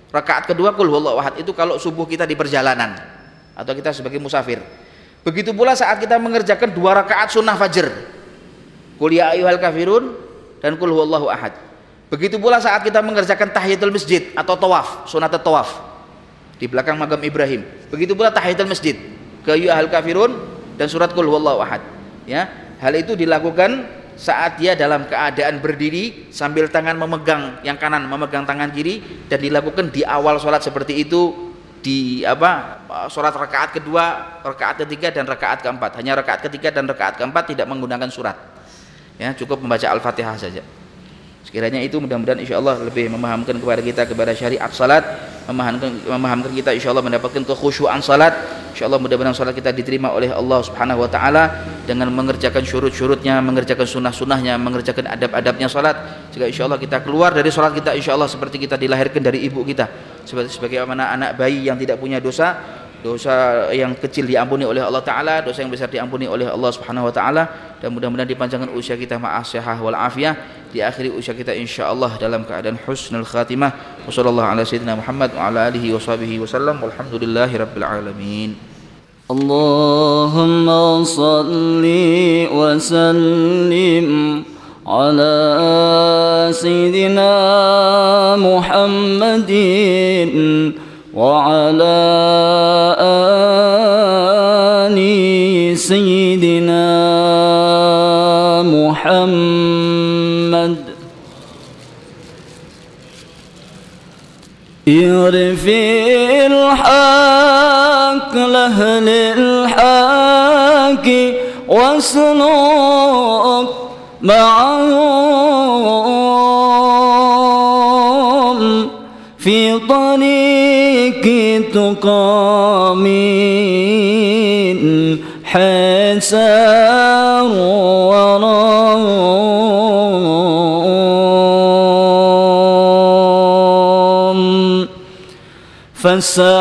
Rakaat kedua kul huwallahu ahad. Itu kalau subuh kita di perjalanan atau kita sebagai musafir. Begitu pula saat kita mengerjakan dua rakaat sunnah fajr. Kul ya ayyuhal kafirun dan kul huwallahu ahad. Begitu pula saat kita mengerjakan tahiyatul masjid atau tawaf, sunat tawaf di belakang makam Ibrahim. Begitu pula tahiyatul masjid ke al kafirun dan surat kul huwallahu ahad. Ya, hal itu dilakukan saat dia dalam keadaan berdiri sambil tangan memegang yang kanan memegang tangan kiri dan dilakukan di awal sholat seperti itu di apa sholat rakaat kedua, rakaat ketiga dan rakaat keempat. Hanya rakaat ketiga dan rakaat keempat tidak menggunakan surat. Ya, cukup membaca Al-Fatihah saja. Sekiranya itu mudah-mudahan insya Allah lebih memahamkan kepada kita kepada syariat salat, memahamkan, memahamkan kita insya Allah mendapatkan kekhusyuan salat. Insya Allah mudah-mudahan salat kita diterima oleh Allah Subhanahu Wa Taala dengan mengerjakan syurut-syurutnya, mengerjakan sunnah-sunnahnya, mengerjakan adab-adabnya salat. Jika insya Allah kita keluar dari salat kita insya Allah seperti kita dilahirkan dari ibu kita, seperti sebagaimana anak bayi yang tidak punya dosa, dosa yang kecil diampuni oleh Allah taala, dosa yang besar diampuni oleh Allah Subhanahu wa taala dan mudah-mudahan dipanjangkan usia kita ma'as syahah wal afiyah di akhir usia kita insyaallah dalam keadaan husnul khatimah. Wassallallahu ala sayyidina Muhammad wa ala alihi washabihi wasallam walhamdulillahi rabbil alamin. اللهم صل وسلم على سيدنا محمد وعلى آل سيدنا محمد يرفي الحق لأهل الحق واسلك معهم في طريق تقامين حسار فالسعادة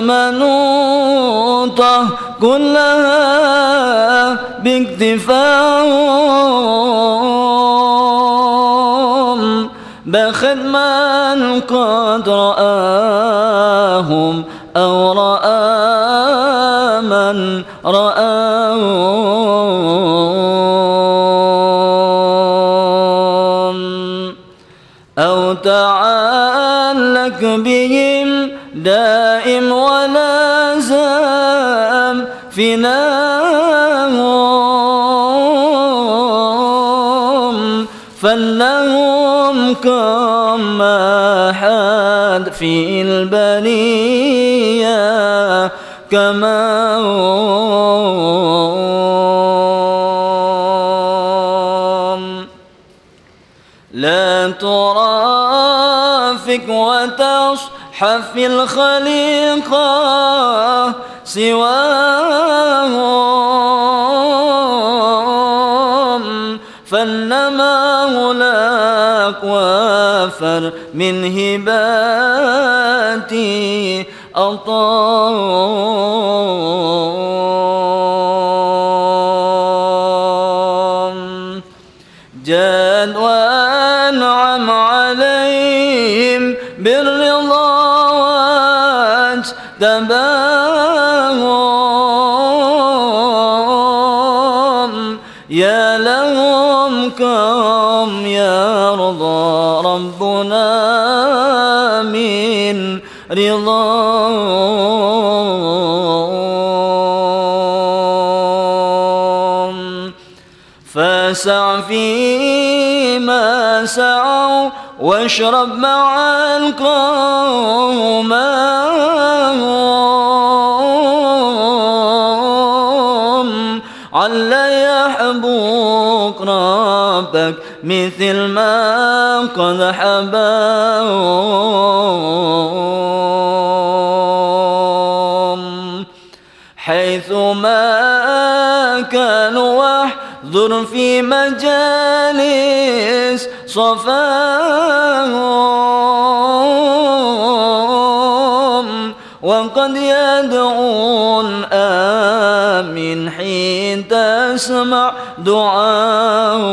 منوطة كلها باكتفاهم بخد من قد رآهم أو رأى من رآهم. بهم دائم ولا زام فناهم فلهم كما حد في البرية كما هم في الخليقة سواهم. فإنما هلاك وافر من هباتي أطام واجتباهم يا لهم كم يرضى ربنا من رضاهم فسع فيما سعوا واشرب مع القوم على يحبوك ربك مثل ما قد حباهم حيث ما كانوا واحضر في مجالس صفاهم وقد يدعون آمين حين تسمع دعاهم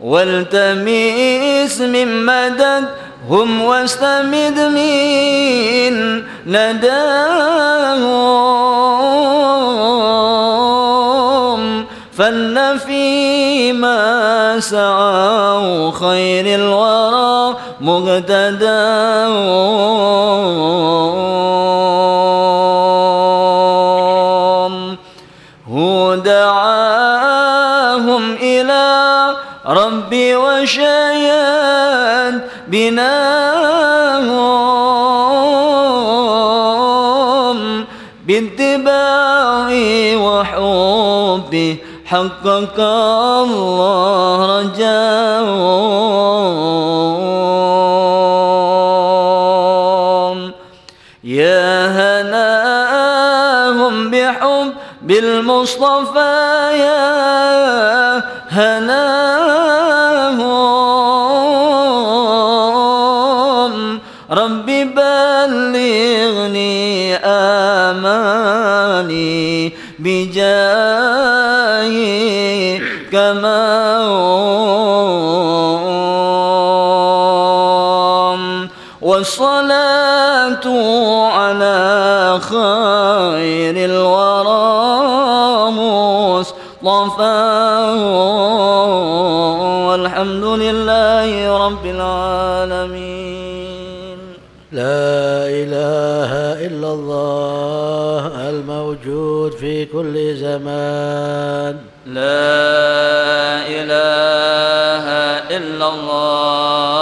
والتميس من مدد هم واستمد من نداهم فن فيما سعوا خير الورى. مقتداهم هو دعاهم إلى ربي وشيد بناهم. باتباعي وحبي حقق الله رجاهم. بالمصطفى يا هناهم. ربي بلغني آماني بجاهي كما هم والصلاة على مصطفى والحمد لله رب العالمين. لا إله إلا الله الموجود في كل زمان. لا إله إلا الله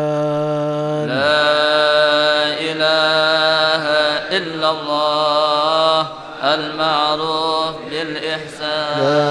المعروف بالإحسان.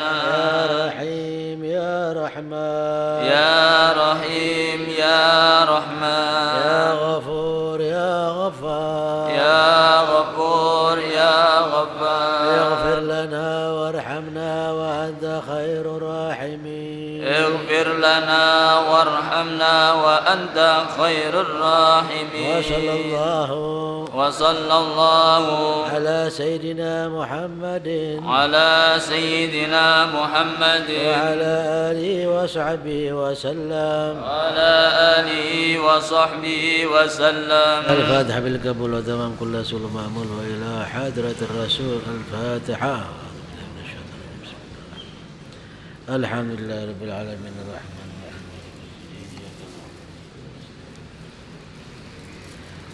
وأنت خير الراحمين. وصلى الله وصلى الله على سيدنا محمد. على سيدنا محمد. وعلى آله وصحبه وسلم. وعلى آله وصحبه وسلم. الفاتحة بالقبول وتمام كل سول مأمول وإلى حضرة الرسول الفاتحة. الحمد لله رب العالمين الرحمن الرحيم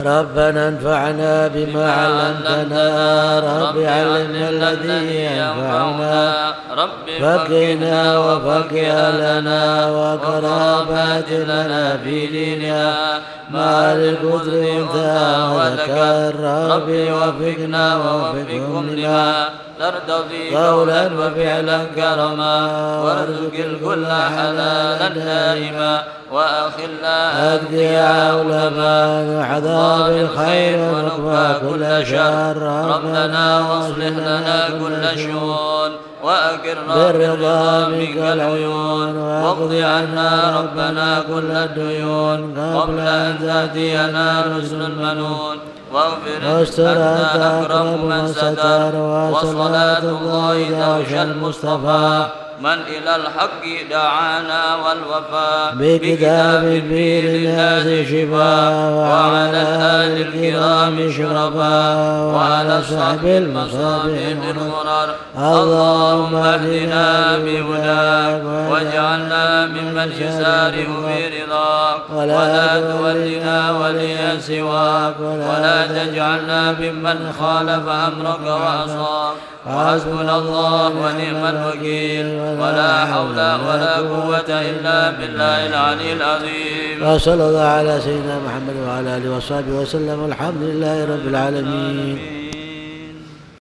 ربنا انفعنا بما علمتنا. رب علمنا الذي ينفعنا. فقنا وفق لنا. وقرابات لنا في ديننا مع القدر انت وذكر ربي وفقنا ووفقهم لما ترتضي قولا وفعلا كرما. وارزق الكل حلالا دائما. وأخلا أدقياء علماء وحظى بالخير ونكفى كل شر ربنا واصلح لنا كل شؤون وأكرنا بالرضا منك العيون. واقض عنا ربنا كل الديون. قبل أن تأتينا رسل المنون واغفر أكرم من ستر. وصلاة الله المصطفى. المصطفى. من إلى الحق دعانا والوفاء بكتاب فيه للناس شفاء وعلى الآل الكرام شرفاء وعلى صحب المصابيح الغرر اللهم اهدنا بهداك واجعلنا ممن يسارع في رضاك. ولا ولا تولنا وليا سواك. ولا تجعلنا ممن خالف أمرك. وعصاك. وحسبنا الله ونعم الوكيل. ولا حول ولا قوة إلا بالله العلي العظيم. وصلى الله على سيدنا محمد وعلى آله وصحبه وسلم والحمد لله رب العالمين.